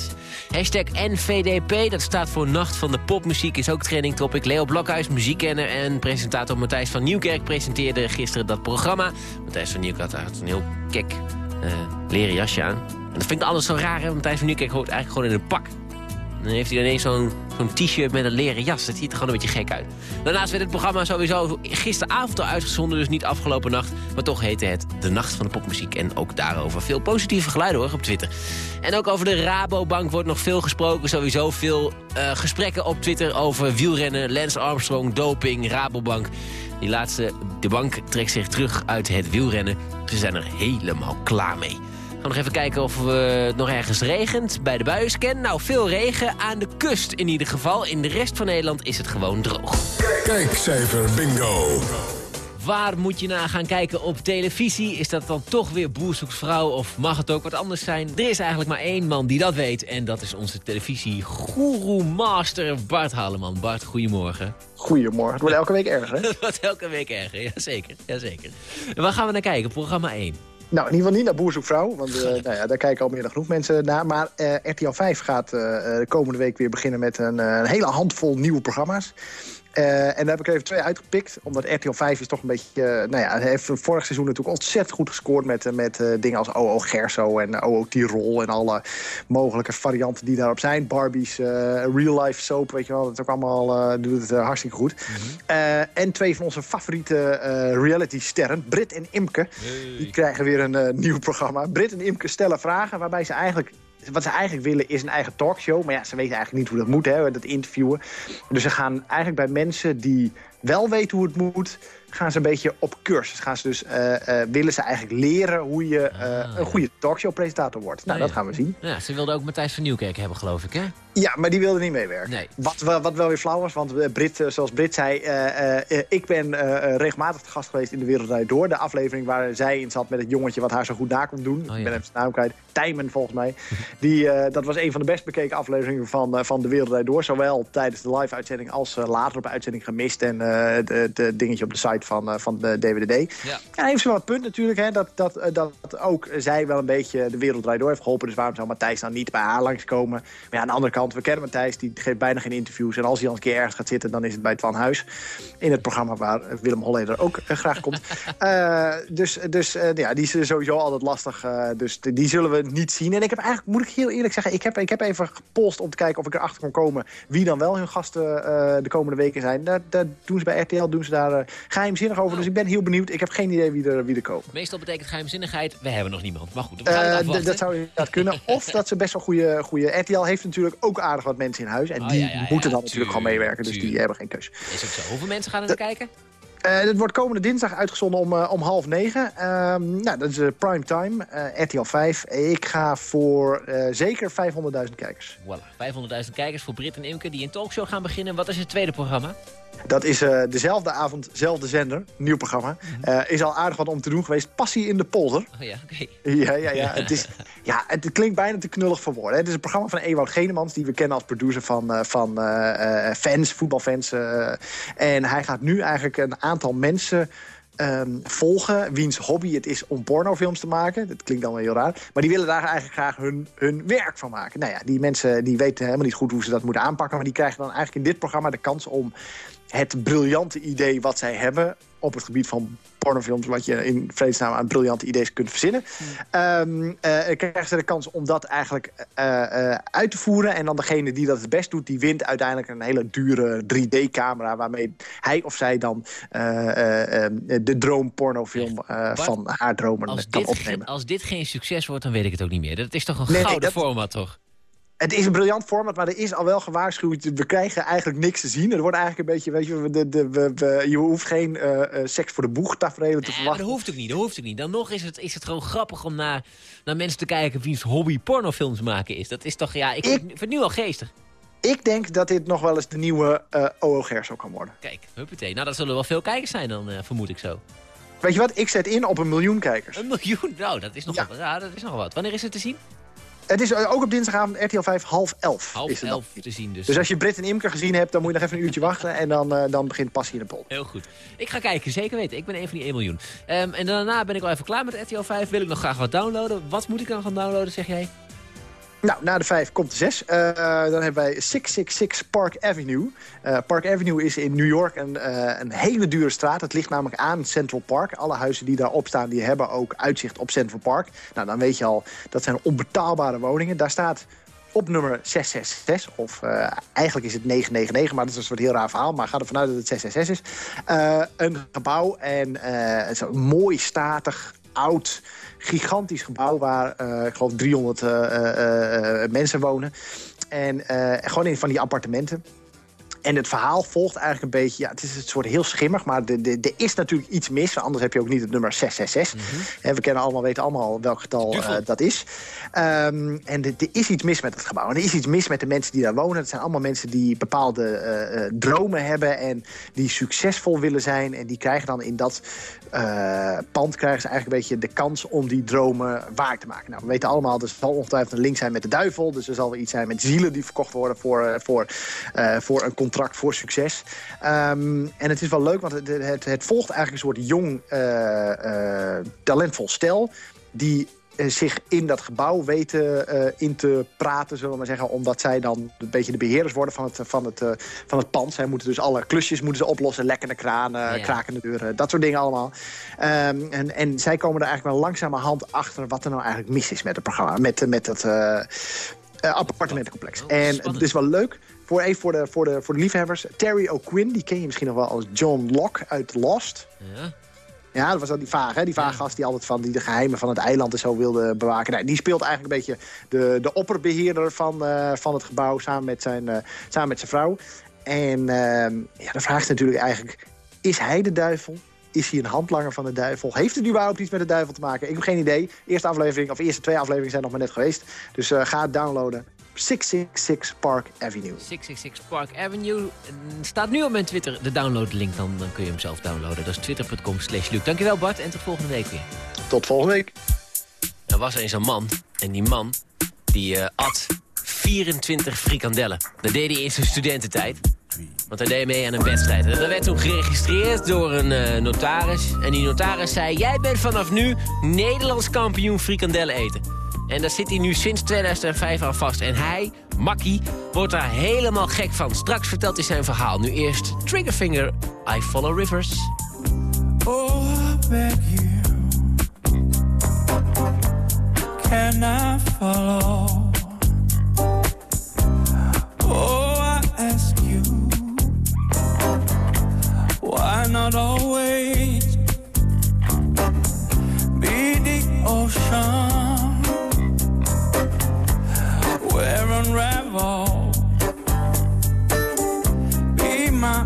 Hashtag NVDP, dat staat voor Nacht van de Popmuziek, is ook trending topic. Leo Blokhuis, muziekkenner en presentator Matthijs van Nieuwkerk... presenteerde gisteren dat programma. Matthijs van Nieuwkerk had een heel kek uh, leren jasje aan. En dat vind ik alles zo raar, hè? Matthijs van Nieuwkerk hoort eigenlijk gewoon in een pak dan heeft hij ineens zo'n t-shirt met een leren jas. Dat ziet er gewoon een beetje gek uit. Daarnaast werd het programma sowieso gisteravond al uitgezonden. Dus niet afgelopen nacht. Maar toch heette het De Nacht van de Popmuziek. En ook daarover veel positieve geluiden hoor op Twitter. En ook over de Rabobank wordt nog veel gesproken. Sowieso veel uh, gesprekken op Twitter over wielrennen, Lance Armstrong, doping, Rabobank. Die laatste, de bank trekt zich terug uit het wielrennen. Ze zijn er helemaal klaar mee nog even kijken of het nog ergens regent bij de buienscan. Nou, veel regen aan de kust in ieder geval. In de rest van Nederland is het gewoon droog. Kijkcijfer bingo. Waar moet je naar gaan kijken op televisie? Is dat dan toch weer Boer vrouw of mag het ook wat anders zijn? Er is eigenlijk maar één man die dat weet en dat is onze televisie master Bart Halleman. Bart, goedemorgen. Goedemorgen. Het wordt elke week erger, hè? het wordt elke week erger, jazeker. jazeker. En waar gaan we naar kijken? Programma 1. Nou, in ieder geval niet naar Boer zoekt vrouw, want uh, nou ja, daar kijken al meer dan genoeg mensen naar. Maar uh, RTL 5 gaat uh, de komende week weer beginnen met een hele handvol nieuwe programma's. Uh, en daar heb ik er even twee uitgepikt. Omdat RTL 5 is toch een beetje... Uh, nou ja, heeft vorig seizoen natuurlijk ontzettend goed gescoord... met, uh, met dingen als OO Gerso en OO Tirol... en alle mogelijke varianten die daarop zijn. Barbie's Real Life Soap, weet je wel. Dat ook allemaal doet het hartstikke goed. Mm -hmm. en twee van onze favoriete reality sterren, Brit en Imke... Hey. die krijgen weer een nieuw programma. Brit en Imke stellen vragen waarbij ze eigenlijk wat ze eigenlijk willen is een eigen talkshow. Maar ja, ze weten eigenlijk niet hoe dat moet, hè, dat interviewen. Dus ze gaan eigenlijk bij mensen die wel weten hoe het moet gaan ze een beetje op cursus. Gaan ze dus, uh, uh, willen ze eigenlijk leren hoe je uh, een goede talkshow-presentator wordt. Nou, dat gaan we zien. Ja, ze wilden ook Matthijs van Nieuwkerk hebben, geloof ik, hè? Ja, maar die wilde niet meewerken. Nee. Wat, wat wel weer flauw was, want Brit, zoals Brit zei... ik ben regelmatig te gast geweest in De Wereld Door. De aflevering waar zij in zat met het jongetje wat haar zo goed na kon doen. Oh, ja. Ik ben even zijn naam kwijt. Tijmen, volgens mij. Die, dat was een van de best bekeken afleveringen van, van De Wereld Door. Zowel tijdens de live-uitzending als later op de uitzending gemist. En het dingetje op de site van, van de DWDD. Ja. ja, heeft ze wel een punt natuurlijk, hè, dat, dat, dat ook zij wel een beetje de wereld door heeft geholpen. Dus waarom zou Matthijs dan niet bij haar langskomen? Maar ja, aan de andere kant, we kennen Matthijs, die geeft bijna geen interviews. En als hij al een keer ergens gaat zitten, dan is het bij Twan Huis. In het programma waar Willem Holleder ook uh, graag komt. uh, dus dus uh, ja, die is sowieso altijd lastig. dus die zullen we niet zien. En ik heb eigenlijk, moet ik heel eerlijk zeggen, ik heb, ik heb even gepost om te kijken of ik erachter kon komen wie dan wel hun gasten de komende weken zijn. Daar, daar doen ze bij RTL, doen ze daar geheimzinnig over. Dus ik ben heel benieuwd. Ik heb geen idee wie er, wie er komen. Meestal betekent geheimzinnigheid, we hebben nog niemand. Maar goed, we gaan Dat zou inderdaad kunnen. Of dat ze best wel goede, goede... RTL heeft natuurlijk ook aardig wat mensen in huis. En oh, die ja, ja, moeten dan natuurlijk gewoon meewerken. Dus die hebben geen keus. Is ook zo. Hoeveel mensen gaan er kijken? Uh, dit wordt komende dinsdag uitgezonden om, uh, om half negen. Uh, nou, dat is uh, prime time, RTL 5. Ik ga voor zeker 500.000 kijkers. Voilà, 500.000 kijkers voor Brit en Imke die een talkshow gaan beginnen. Wat is het tweede programma? Dat is dezelfde avond, dezelfde zender, nieuw programma. Uh, is al aardig wat om te doen geweest. Passie in de polder. Oh ja, oké. Okay. Ja, ja, ja. Het, is, ja, het klinkt bijna te knullig voor woorden. Het is een programma van Ewout Genemans, die we kennen als producer van, van fans, voetbalfans. en hij gaat nu eigenlijk een aantal mensen... Um, volgen, wiens hobby het is om pornofilms te maken. Dat klinkt wel heel raar. Maar die willen daar eigenlijk graag hun, hun werk van maken. Nou ja, die mensen die weten helemaal niet goed hoe ze dat moeten aanpakken. Maar die krijgen dan eigenlijk in dit programma de kans om het briljante idee wat zij hebben op het gebied van pornofilms... wat je in vredesnaam aan briljante ideeën kunt verzinnen. Um, krijgen ze de kans om dat eigenlijk uit te voeren. En dan degene die dat het best doet, die wint uiteindelijk een hele dure 3D-camera... waarmee hij of zij dan de droompornofilm van haar dromen kan dit, opnemen. Als dit geen succes wordt, dan weet ik het ook niet meer. Dat is toch een gouden nee, dat... format, toch? Het is een briljant format, maar er is al wel gewaarschuwd. We krijgen eigenlijk niks te zien. Er wordt eigenlijk een beetje, weet je, de, de, we, je hoeft geen uh, seks voor de boeg tafereelen te verwachten. dat hoeft ook niet, dat hoeft ook niet. Dan nog is het, is het gewoon grappig om naar, naar mensen te kijken wiens hobby pornofilms maken is. Dat is toch, ja, ik, ik vind het nu al geestig. Ik denk dat dit nog wel eens de nieuwe uh, OO Gerso kan worden. Kijk, huppatee. Nou, dat zullen wel veel kijkers zijn dan, uh, vermoed ik zo. Weet je wat, ik zet in op een miljoen kijkers. Een miljoen? Nou, dat is nog, ja. Wat, ja, dat is nog wat. Wanneer is het te zien? Het is ook op dinsdagavond RTL 5 half elf. Half is het elf te zien dus. Dus als je Brit en Imker gezien hebt, dan moet je nog even een uurtje wachten. En dan, uh, dan begint Passie in de Pol. Heel goed. Ik ga kijken, zeker weten. Ik ben een van die 1 miljoen. Um, en daarna ben ik al even klaar met RTL 5. Wil ik nog graag wat downloaden. Wat moet ik dan gaan downloaden, zeg jij? Nou, na de 5 komt de 6. Uh, dan hebben wij 666 Park Avenue. Uh, Park Avenue is in New York een, uh, een hele dure straat. Het ligt namelijk aan Central Park. Alle huizen die daarop staan, die hebben ook uitzicht op Central Park. Nou, dan weet je al, dat zijn onbetaalbare woningen. Daar staat op nummer 666, of eigenlijk is het 999, maar dat is een soort heel raar verhaal. Maar ga ervan uit dat het 666 is. Een gebouw en het is een mooi, statig, oud gigantisch gebouw waar, uh, ik geloof, 300 uh, uh, mensen wonen. En gewoon in van die appartementen. En het verhaal volgt eigenlijk een beetje... Ja, het is een soort heel schimmig, maar er is natuurlijk iets mis. Anders heb je ook niet het nummer 666. Mm -hmm. we kennen allemaal, weten allemaal welk getal uh, dat is. Um, en er is iets mis met het gebouw. En er is iets mis met de mensen die daar wonen. Het zijn allemaal mensen die bepaalde uh, dromen hebben... en die succesvol willen zijn. En die krijgen dan in dat uh, pand krijgen ze eigenlijk een beetje de kans om die dromen waar te maken. Nou, we weten allemaal, er zal ongetwijfeld een link zijn met de duivel. Dus er zal wel iets zijn met zielen die verkocht worden voor, voor, voor een contract voor succes. Um, en het is wel leuk, want het, het, het volgt eigenlijk een soort jong, uh, talentvol stel... die zich in dat gebouw weten uh, in te praten, zullen we maar zeggen. Omdat zij dan een beetje de beheerders worden van het, van het, uh, van het pand. Zij moeten dus alle klusjes moeten ze oplossen. Lekkende kranen, ja. krakende deuren, dat soort dingen allemaal. Um, en, en zij komen er eigenlijk wel langzamerhand achter... wat er nou eigenlijk mis is met het programma. Met, met het uh, appartementencomplex. En het is wel leuk... Voor, even voor de, voor, de, voor de liefhebbers. Terry O'Quinn, die ken je misschien nog wel als John Locke uit Lost. Ja. Ja, dat was al die vage, hè? die vage gast die altijd van die de geheimen van het eiland en zo wilde bewaken. Nee, die speelt eigenlijk een beetje de, de opperbeheerder van, uh, van het gebouw samen met zijn, uh, samen met zijn vrouw. En uh, ja, de vraag is natuurlijk eigenlijk, is hij de duivel? Is hij een handlanger van de duivel? Heeft het überhaupt iets met de duivel te maken? Ik heb geen idee. Eerste aflevering, of eerste twee afleveringen zijn nog maar net geweest. Dus uh, ga het downloaden. 666 Park Avenue. 666 Park Avenue. Staat nu op mijn Twitter de downloadlink. Dan, dan kun je hem zelf downloaden. Dat is twitter.com slash Luc. Dankjewel Bart en tot volgende week weer. Tot volgende week. Er was eens een man. En die man die uh, at 24 frikandellen. Dat deed hij in zijn studententijd. Want hij deed mee aan een wedstrijd. En dat werd toen geregistreerd door een uh, notaris. En die notaris zei... Jij bent vanaf nu Nederlands kampioen frikandellen eten. En daar zit hij nu sinds 2005 aan vast. En hij, Makkie, wordt daar helemaal gek van. Straks vertelt hij zijn verhaal. Nu eerst Triggerfinger, I Follow Rivers. Oh, I beg you. Can I follow? Oh, I ask you. Why not always be the ocean? Unravel. Be my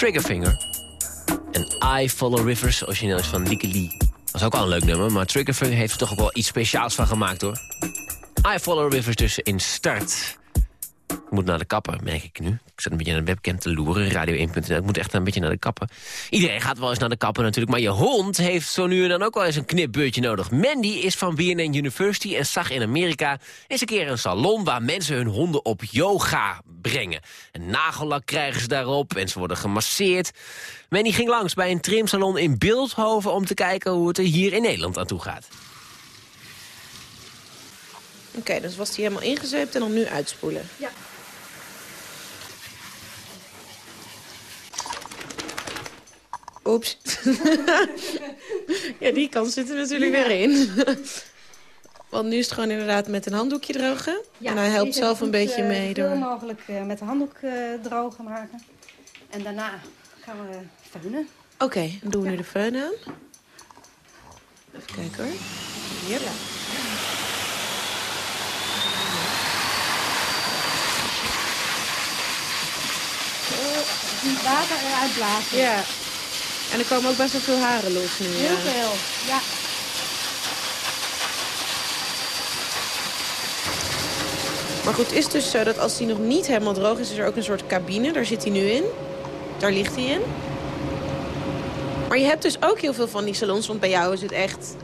Triggerfinger. En I Follow Rivers, origineel is van Lieke Lee. Dat is ook al een leuk nummer, maar Triggerfinger heeft er toch ook wel iets speciaals van gemaakt hoor. I Follow Rivers dus in start. Ik moet naar de kapper, merk ik nu. Ik zit een beetje naar de webcam te loeren, radio1.nl. Ik moet echt een beetje naar de kapper. Iedereen gaat wel eens naar de kapper natuurlijk, maar je hond heeft zo nu en dan ook wel eens een knipbeurtje nodig. Mandy is van BNN University en zag in Amerika eens een keer een salon waar mensen hun honden op yoga brengen. Een nagellak krijgen ze daarop en ze worden gemasseerd. Mandy ging langs bij een trimsalon in Beeldhoven om te kijken hoe het er hier in Nederland aan toe gaat. Oké, dus was die helemaal ingezeept en dan nu uitspoelen. Ja. Oeps. ja, die kant zit er natuurlijk weer in. Want nu is het gewoon inderdaad met een handdoekje drogen. en hij helpt zelf een beetje eh, mee Veel door... mogelijk eh, met de handdoek eh, drogen maken. En daarna gaan we feunen. Oké, dan doen we nu de föhn aan. Even kijken hoor. Yep. Het water eruit blazen. Ja. En er komen ook best wel veel haren los nu. Heel ja. veel, ja. Maar goed, het is dus zo dat als hij nog niet helemaal droog is... is er ook een soort cabine. Daar zit hij nu in. Daar ligt hij in. Maar je hebt dus ook heel veel van die salons. Want bij jou is het echt...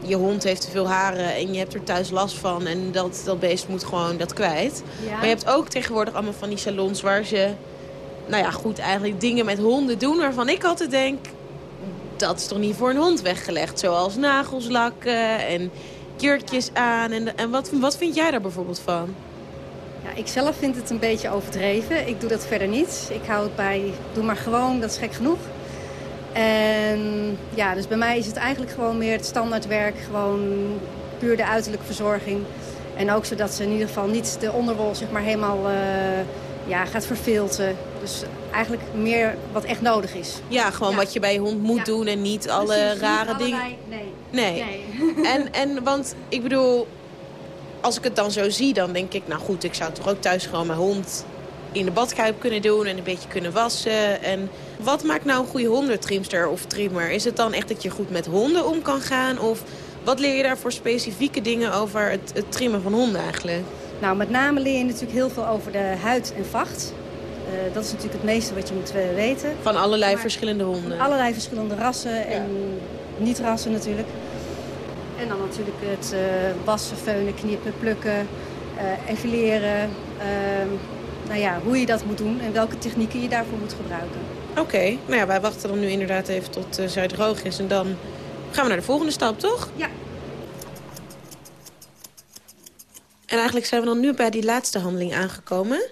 Je hond heeft te veel haren en je hebt er thuis last van. En dat, dat beest moet gewoon dat kwijt. Ja. Maar je hebt ook tegenwoordig allemaal van die salons waar ze... Nou ja, goed, eigenlijk dingen met honden doen waarvan ik altijd denk... Dat is toch niet voor een hond weggelegd? Zoals nagels lakken en jurkjes aan. En, en wat, wat vind jij daar bijvoorbeeld van? Ja, ik zelf vind het een beetje overdreven. Ik doe dat verder niet. Ik hou het bij, doe maar gewoon, dat is gek genoeg. En ja, dus bij mij is het eigenlijk gewoon meer het standaardwerk. Gewoon puur de uiterlijke verzorging. En ook zodat ze in ieder geval niet de onderwol zeg maar helemaal eh, ja, gaat verfilten. Dus eigenlijk meer wat echt nodig is. Ja, gewoon wat je bij je hond moet doen en niet alle Precies, niet rare dingen. Nee. Nee. En, en want ik bedoel, als ik het dan zo zie, dan denk ik, nou goed, ik zou toch ook thuis gewoon mijn hond in de badkuip kunnen doen en een beetje kunnen wassen. En wat maakt nou een goede hondentrimster of trimmer? Is het dan echt dat je goed met honden om kan gaan? Of wat leer je daar voor specifieke dingen over het, het trimmen van honden eigenlijk? Nou, met name leer je natuurlijk heel veel over de huid en vacht. Eh, dat is natuurlijk het meeste wat je moet eh, weten. Van allerlei verschillende honden? Allerlei verschillende rassen en niet-rassen natuurlijk. En dan natuurlijk het eh, wassen, feunen, knippen, plukken, ehm, nou ja, hoe je dat moet doen en welke technieken je daarvoor moet gebruiken. Oké, nou ja, wij wachten dan nu inderdaad even tot uh, zij droog is. En dan gaan we naar de volgende stap, toch? Ja. En eigenlijk zijn we dan nu bij die laatste handeling aangekomen.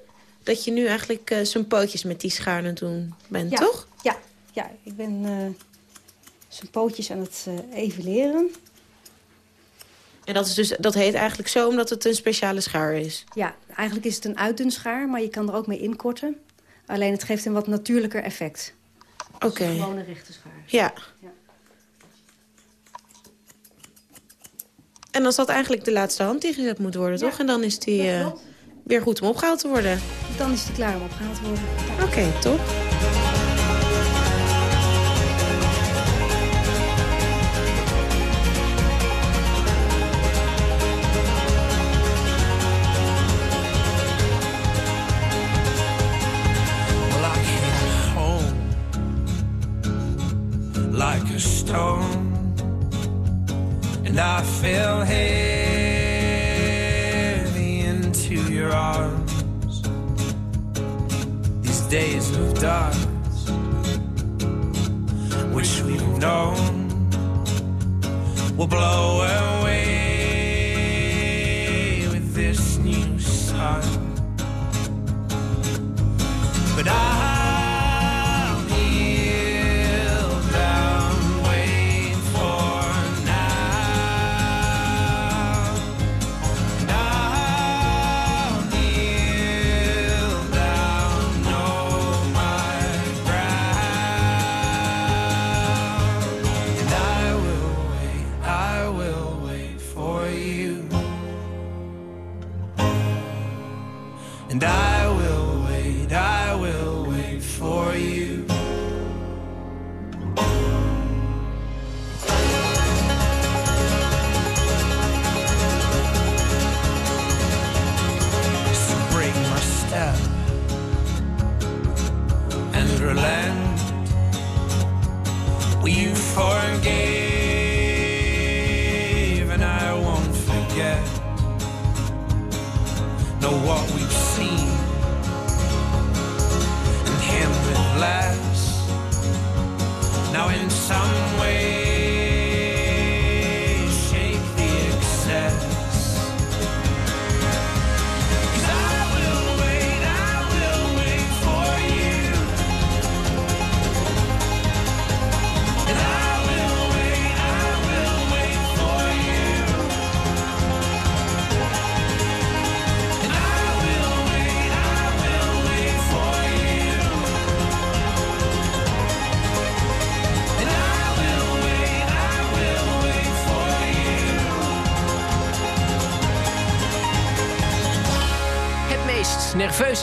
Dat je nu eigenlijk eh, zijn pootjes met die schaar aan het doen bent, Ja. toch? Ja, ja ik ben eh, zijn pootjes aan het eh evalueren. En dat, is dus, dat heet eigenlijk zo omdat het een speciale schaar is. Ja, eigenlijk is het een uitdunschaar, maar je kan er ook mee inkorten. Alleen het geeft een wat natuurlijker effect. Oké. Gewoon een rechte schaar. Ja. Ja. En dan is dat eigenlijk de laatste hand die gezet moet worden, toch? En dan is die weer goed om opgehaald te worden. Dan is die klaar om opgehaald te worden. Oké, top.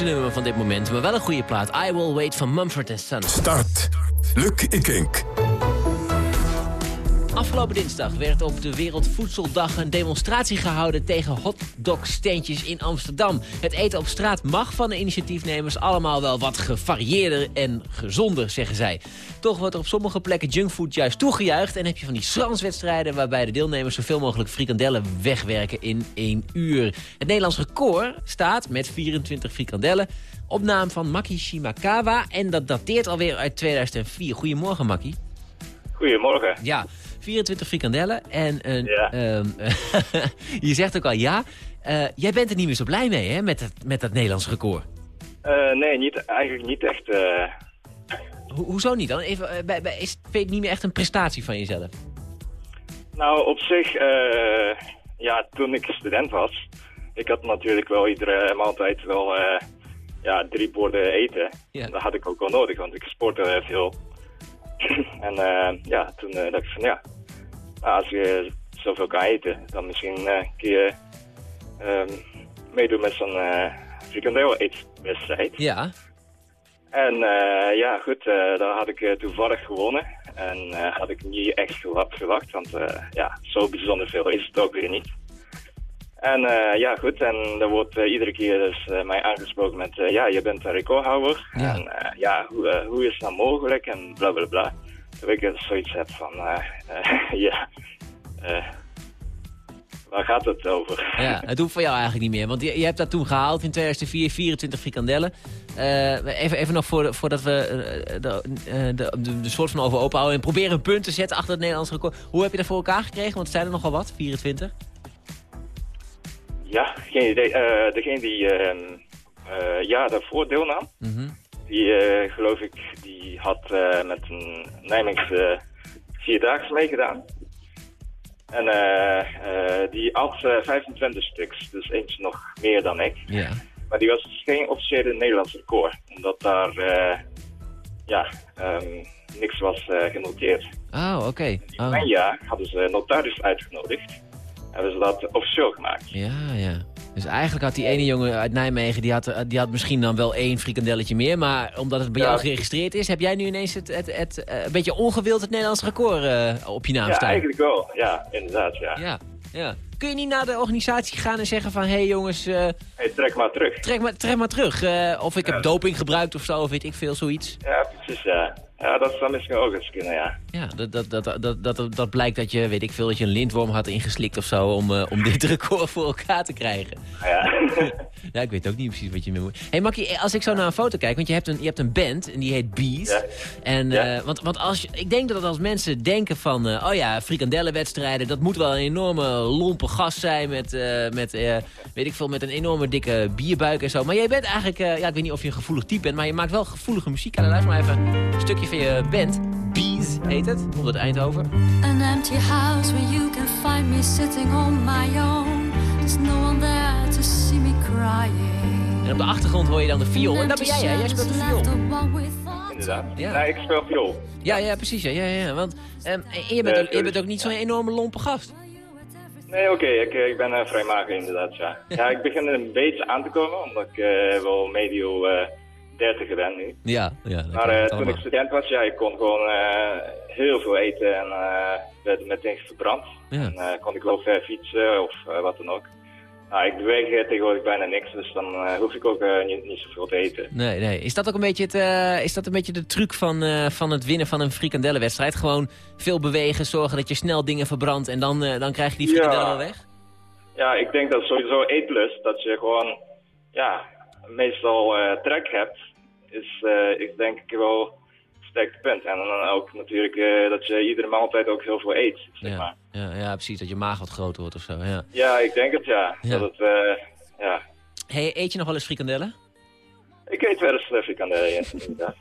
Nummer van dit moment, maar wel een goede plaat. I Will Wait van Mumford Sons. Start. Luc Ikink. Afgelopen dinsdag werd op de Wereldvoedseldag een demonstratie gehouden tegen hotdogsteentjes in Amsterdam. Het eten op straat mag van de initiatiefnemers allemaal wel wat gevarieerder en gezonder, zeggen zij. Toch wordt er op sommige plekken junkfood juist toegejuicht en heb je van die schranswedstrijden waarbij de deelnemers zoveel mogelijk frikandellen wegwerken in één uur. Het Nederlands record staat met 24 frikandellen op naam van Maki Shimakawa en dat dateert alweer uit 2004. Goedemorgen Maki. Goedemorgen. Ja, 24 frikandellen en een, Ja. ehm, je zegt ook al ja. Eh, jij bent er niet meer zo blij mee, hè, met, het, met dat Nederlands record. Eh, nee, niet, eigenlijk niet echt. eh, Ho- hoezo niet dan? Even, bij, bij, is het niet meer echt een prestatie van jezelf? nou, op zich, ja, toen ik student was, ik had natuurlijk wel iedere maaltijd wel ja, drie borden eten. En dat had ik ook wel nodig, want ik sportte veel. en eh, ja, toen eh, dacht ik van ja, nou, als je zoveel kan eten, dan misschien eh, kun je ehm, meedoen met zo'n eh frikandel eetwedstrijd. Ja. En eh, ja, goed, eh daar had ik eh, toevallig gewonnen. En eh, had ik niet echt verwacht, want eh, ja, zo bijzonder veel is het ook weer niet. En eh, ja, goed, en dan wordt eh, iedere keer dus eh, mij aangesproken met, ja, je bent een recordhouder. En eh, ja, hoe, hoe is dat mogelijk en bla bla bla. Dat ik zoiets heb van, ja, waar gaat het over? Ja, het hoeft voor jou eigenlijk niet meer. Want je, je hebt dat toen gehaald in 2004, 24 frikandellen. Even, even nog voor, voordat we de, de, de, de soort van over open houden... en proberen een punt te zetten achter het Nederlands record. Hoe heb je dat voor elkaar gekregen? Want het zijn er nogal wat, 24. Ja, geen idee. Eh, degene die ehm, eh, ja, daarvoor deelnam, die eh, geloof ik, die had eh, met een Nijmeegse Vierdaagse meegedaan. En eh, eh, die had eh, 25 stuks, dus eentje nog meer dan ik. Ja. Maar die was dus geen officiële Nederlands record, omdat daar eh, ja, ehm, niks was eh, genoteerd. Oh, oké. Oh. Mijn jaar hadden ze notaris uitgenodigd. Hebben ze dat officieel gemaakt. Ja, ja. Dus eigenlijk had die ene jongen uit Nijmegen... die had, eh, die had misschien dan wel één frikandelletje meer... maar omdat het bij Ja. jou geregistreerd is... heb jij nu ineens het, het, het, eh, een beetje ongewild het Nederlands record eh, op je naam Ja, staan. eigenlijk wel. Ja, inderdaad, ja. Ja, ja. Kun je niet naar de organisatie gaan en zeggen van... hé hey jongens, eh, Hey, trek maar terug. trek, maar, trek maar terug. of ik heb doping gebruikt of zo, of weet ik veel, zoiets. Ja, precies, ja. Ja, dat zou misschien ook eens kunnen, ja. Ja, dat, dat, dat, dat, dat, dat, blijkt dat je, weet ik veel, dat je een lintworm had ingeslikt of zo... om, eh, om dit record voor elkaar te krijgen. Ja. ja, ik weet ook niet precies wat je mee moet. Hé, hey, Makkie, als ik zo naar een foto kijk, want je hebt een, je hebt een band en die heet Bees. En, eh, want, want als je, ik denk dat als mensen denken van, eh, oh ja, frikandellenwedstrijden, dat moet wel een enorme lompe gast zijn met, met weet ik veel, met een enorme dikke bierbuik en zo. Maar jij bent eigenlijk, ja, ik weet niet of je een gevoelig type bent, maar je maakt wel gevoelige muziek. En luister maar even een stukje je band. Bees heet het, onder het Eindhoven. An empty house where you can find me sitting on my own. There's no one there to see me crying. En op de achtergrond hoor je dan de viool. En dat ben jij, hè? Jij speelt de viool. Inderdaad. Ja. ik speel viool. Ja, ja, precies. Ja, ja, ja. Want ehm, en je, bent Nee, ook, je bent ook niet zo'n enorme lompe gast. Nee, oké, ik, ik ben uh, vrij mager inderdaad, ja. Ja, ik begin er een beetje aan te komen, omdat ik uh, wel medio uh, 30 ben nu. Ja, ja. Maar toen ik student was, ja, ik kon gewoon heel veel eten en werd meteen verbrand. Ja. En kon ik wel ver fietsen of wat dan ook. Nou, ik beweeg tegenwoordig bijna niks, dus dan uh, hoef ik ook uh, niet, niet zoveel te eten. Nee, nee. Is dat ook een beetje, het, uh, is dat een beetje de truc van, van het winnen van een frikandellenwedstrijd? Gewoon veel bewegen, zorgen dat je snel dingen verbrandt en dan, dan krijg je die frikandellen ja. wel weg? Ja, ik denk dat sowieso eetlust, dat je gewoon ja, meestal trek hebt, is, is denk ik wel sterk punt. En dan ook natuurlijk uh, dat je iedere maaltijd ook heel veel eet. Zeg ja. maar. Ja, ja, precies. Dat je maag wat groter wordt of zo. Ja, ja ik denk het ja. Ja. Dat het, uh, ja. Hey, eet je nog wel eens frikandellen? Ik eet wel eens frikandellen, ja,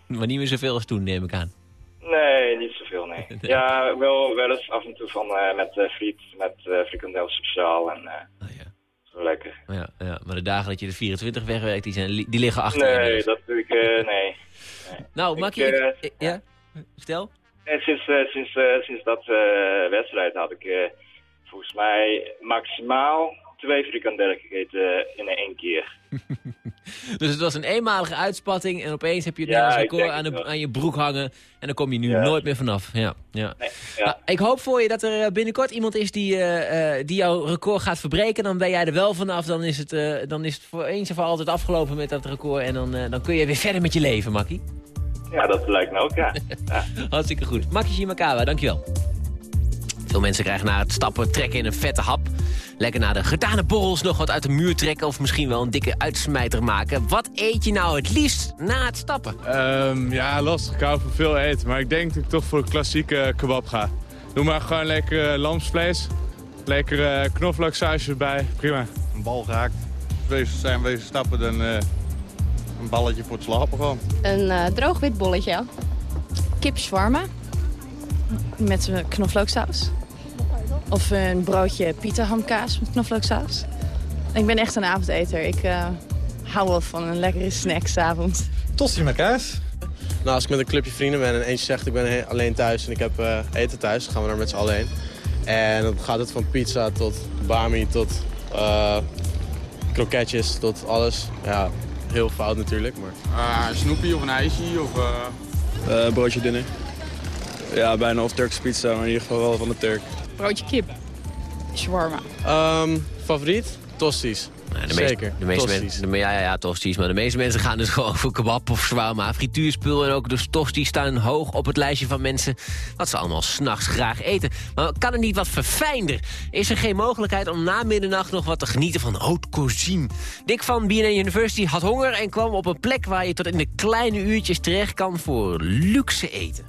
maar niet meer zoveel als toen, neem ik aan. Nee, niet zoveel, nee. Ja, wel, wel eens af en toe van uh, met uh, friet, met uh, frikandel speciaal en oh, ja. Zo lekker. Ja, ja, maar de dagen dat je de 24 wegwerkt, die, zijn, die liggen achter Nee, je dat doe ik, nee. nee. Nou, ik, ik, ja? Stel? En sinds, sinds, sinds dat wedstrijd had ik volgens mij maximaal twee frikandellen gegeten in één keer. dus het was een eenmalige uitspatting en opeens heb je het Ja, record aan, de, aan je broek hangen en dan kom je nu Ja. nooit meer vanaf. Ja, ja. Nee, ja. Nou, ik hoop voor je dat er eh, binnenkort iemand is die, eh, eh, die jouw record gaat verbreken. Dan ben jij er wel vanaf. Dan is het, dan is het voor eens en voor altijd afgelopen met dat record. En dan, dan kun je weer verder met je leven, Makkie. Ja, dat lijkt me ook, ja. ja. Hartstikke goed. Makkie Shimakawa, dankjewel. Veel mensen krijgen na het stappen trekken in een vette hap. Lekker na de gedane borrels nog wat uit de muur trekken... of misschien wel een dikke uitsmijter maken. Wat eet je nou het liefst na het stappen? Ehm, ja, lastig. Ik hou van veel eten. Maar ik denk dat ik toch voor een klassieke kebab ga. Doe maar gewoon lekker uh, lamsvlees. Lekker uh, knoflooksausje erbij. Prima. Een bal geraakt. Wezen zijn wezen stappen, dan uh, een balletje voor het slapen gewoon. Een uh, droog wit bolletje. Kip shawarma. Met knoflooksaus. Of een broodje pita hamkaas met knoflooksaus. Ik ben echt een avondeter. Ik uh, hou wel van een lekkere snack s'avonds. Tosti met kaas. Nou, als ik met een clubje vrienden ben en eentje zegt ik ben alleen thuis en ik heb uh, eten thuis, dan gaan we daar met z'n allen heen. En dan gaat het van pizza tot bami tot uh, kroketjes tot alles. Ja, heel fout natuurlijk, maar... Uh, snoepie of een ijsje of... Uh, broodje dinner. Ja, bijna of Turkse pizza, maar in ieder geval wel van de Turk. Broodje kip. Shawarma. Um, favoriet? Tosties. Ja, de Zeker. Meeste, de meeste mensen, de, ja, ja, ja, tosties. Maar de meeste mensen gaan dus gewoon voor kebab of shawarma. Frituurspul en ook dus tosties staan hoog op het lijstje van mensen... wat ze allemaal s'nachts graag eten. Maar kan het niet wat verfijnder? Is er geen mogelijkheid om na middernacht nog wat te genieten van haute cuisine? Dick van BNN University had honger en kwam op een plek... waar je tot in de kleine uurtjes terecht kan voor luxe eten.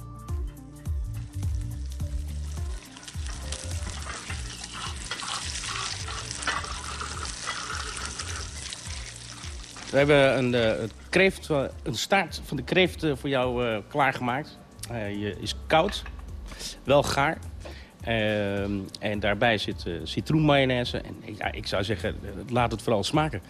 We hebben een, uh, kreeft, een staart van de kreeft uh, voor jou klaargemaakt. Hij is koud, wel gaar. Ehm, en daarbij zit citroenmayonaise. En ja, ik zou zeggen, laat het vooral smaken.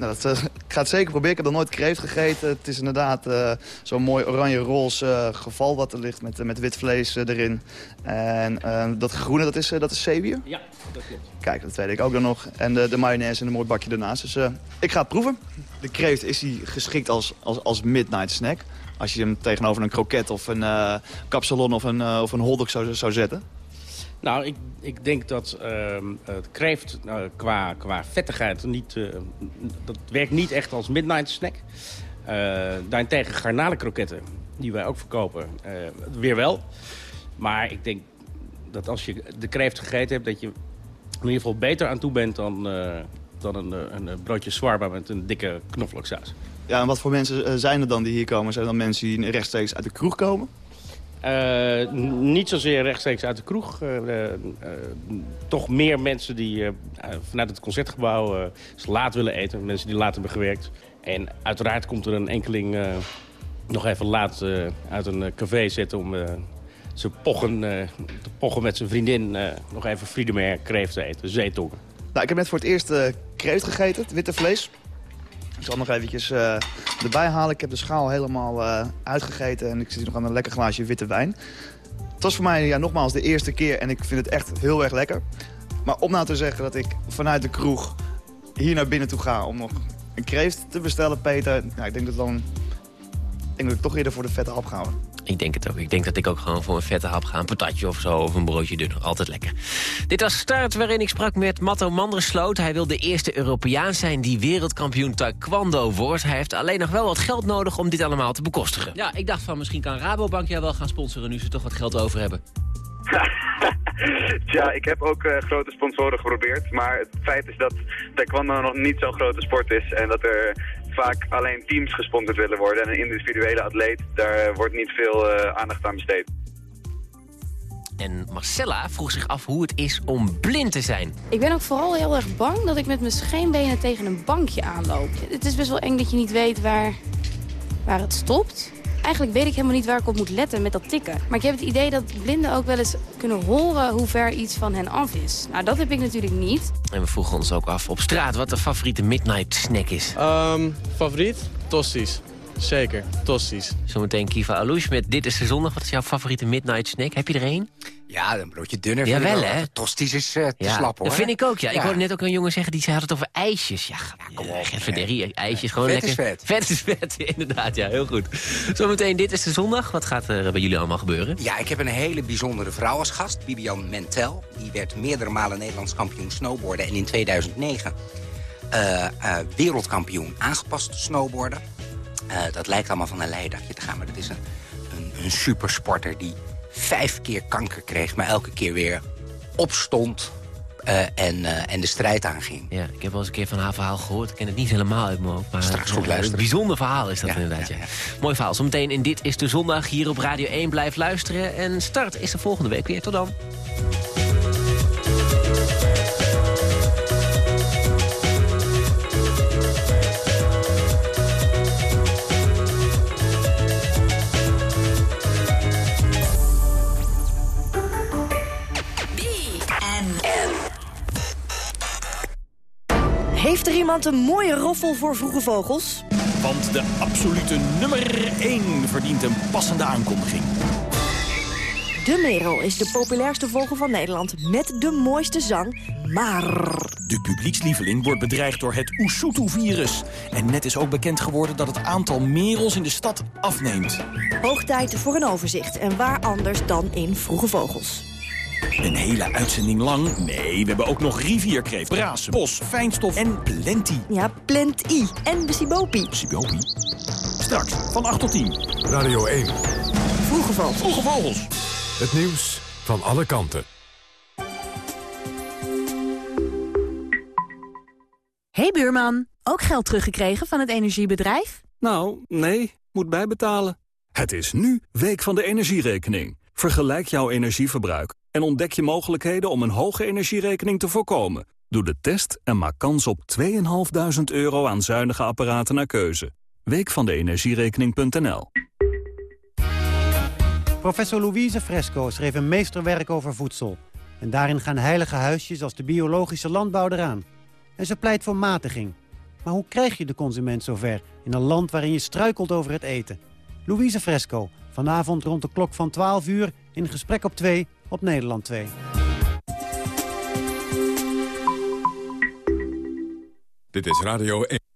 Nou, dat, uh, ik ga het zeker proberen. Ik heb nog nooit kreeft gegeten. Het is inderdaad uh, zo'n mooi oranje-roze uh, geval wat er ligt met, met wit vlees erin. En dat groene, dat is, dat is zeewier? Ja, dat klopt. Kijk, dat weet ik ook dan nog. En de, de mayonaise en een mooi bakje ernaast. Dus ik ga het proeven. De kreeft is die geschikt als, als, als midnight snack. Als je hem tegenover een kroket of een kapsalon of een, of een hotdog zou, zou zetten. Nou, ik, ik denk dat uh, het kreeft uh, qua, qua vettigheid niet... Uh, dat werkt niet echt als midnight snack. daarentegen garnalenkroketten, die wij ook verkopen, weer wel. Maar ik denk dat als je de kreeft gegeten hebt... dat je in ieder geval beter aan toe bent dan, dan een, een broodje zwarma met een dikke knoflooksaus. Ja, en wat voor mensen zijn er dan die hier komen? Zijn er dan mensen die rechtstreeks uit de kroeg komen? Uh, niet zozeer rechtstreeks uit de kroeg. Uh, uh, toch meer mensen die vanuit het concertgebouw laat willen eten. Mensen die laat hebben gewerkt. En uiteraard komt er een enkeling nog even laat uit een café zitten... om ze pochen, te pochen met zijn vriendin nog even Friedemer kreeft te eten. Zeetongen. Nou, ik heb net voor het eerst kreeft gegeten, het witte vlees. Ik zal nog eventjes uh, erbij halen. Ik heb de schaal helemaal uh, uitgegeten en ik zit nog aan een lekker glaasje witte wijn. Het was voor mij ja, nogmaals de eerste keer en ik vind het echt heel erg lekker. Maar om nou te zeggen dat ik vanuit de kroeg hier naar binnen toe ga... om nog een kreeft te bestellen, Peter... Nou, ik denk dat dan... Ik denk ik toch eerder voor de vette hap ga. Ik denk het ook. Ik denk dat ik ook gewoon voor een vette hap ga. Een patatje of zo, of een broodje dunner. Altijd lekker. Dit was Start waarin ik sprak met Matto Mandersloot. Hij wil de eerste Europeaan zijn die wereldkampioen taekwondo wordt. Hij heeft alleen nog wel wat geld nodig om dit allemaal te bekostigen. Ja, ik dacht van misschien kan Rabobank jou wel gaan sponsoren... nu ze toch wat geld over hebben. Tja, ik heb ook uh, grote sponsoren geprobeerd. Maar het feit is dat taekwondo nog niet zo'n grote sport is. En dat er vaak alleen teams gesponsord willen worden. En een individuele atleet, daar wordt niet veel uh, aandacht aan besteed. En Marcella vroeg zich af hoe het is om blind te zijn. Ik ben ook vooral heel erg bang dat ik met mijn scheenbenen tegen een bankje aanloop. Het is best wel eng dat je niet weet waar, waar het stopt. Eigenlijk weet ik helemaal niet waar ik op moet letten met dat tikken. Maar ik heb het idee dat blinden ook wel eens kunnen horen hoe ver iets van hen af is. Nou, dat heb ik natuurlijk niet. En we vroegen ons ook af op straat wat de favoriete midnight snack is. Um, favoriet? Tosties. Zeker, tosties. Zometeen Kiva Alouche met Dit is de Zondag. Wat is jouw favoriete midnight snack? Heb je er een? Ja, een broodje dunner. Ja, wel, hè? Tosties is uh, te ja, slap, hoor. Dat vind ik ook, ja. Ik hoorde net ook een jongen zeggen, die had het over ijsjes. Ja, kom op. Even de ijsjes, gewoon vet lekker. Is vet. vet is vet, inderdaad. Ja, heel goed. Zometeen Dit is de Zondag. Wat gaat er bij jullie allemaal gebeuren? Ja, ik heb een hele bijzondere vrouw als gast. Bibian Mentel. Die werd meerdere malen Nederlands kampioen snowboarden. En in 2009 uh, uh, wereldkampioen aangepast snowboarden. Uh, dat lijkt allemaal van een leidakje te gaan, maar dat is een, een, een supersporter die vijf keer kanker kreeg, maar elke keer weer opstond uh, en, uh, en de strijd aanging. Ja, ik heb wel eens een keer van haar verhaal gehoord. Ik ken het niet helemaal uit mijn hoofd. Maar Straks goed luisteren. Een bijzonder verhaal is dat Ja, inderdaad. ja, Ja, ja. Mooi verhaal. Zometeen in Dit is de Zondag hier op Radio 1. Blijf luisteren. En start is de volgende week weer. Tot dan. Heeft er iemand een mooie roffel voor vroege vogels? Want de absolute nummer 1 verdient een passende aankondiging. De merel is de populairste vogel van Nederland met de mooiste zang, maar... De publiekslieveling wordt bedreigd door het Oesutu-virus. En net is ook bekend geworden dat het aantal merels in de stad afneemt. Hoog tijd voor een overzicht en waar anders dan in vroege vogels. Een hele uitzending lang? Nee, we hebben ook nog rivierkreeft, brazen, bos, fijnstof en plenty. Ja, plenty. En de sibopi. Sibopi? Straks, van 8 tot 10. Radio 1. Vroege vogels. Vroege vogels. Het nieuws van alle kanten. Hey buurman, ook geld teruggekregen van het energiebedrijf? Nou, nee, moet bijbetalen. Het is nu Week van de Energierekening. Vergelijk jouw energieverbruik en ontdek je mogelijkheden om een hoge energierekening te voorkomen. Doe de test en maak kans op 2.500 euro aan zuinige apparaten naar keuze. Week van de energierekening.nl Professor Louise Fresco schreef een meesterwerk over voedsel. En daarin gaan heilige huisjes als de biologische landbouw eraan. En ze pleit voor matiging. Maar hoe krijg je de consument zover in een land waarin je struikelt over het eten? Louise Fresco, vanavond rond de klok van 12 uur in Gesprek op 2 op Nederland 2. Dit is Radio 1.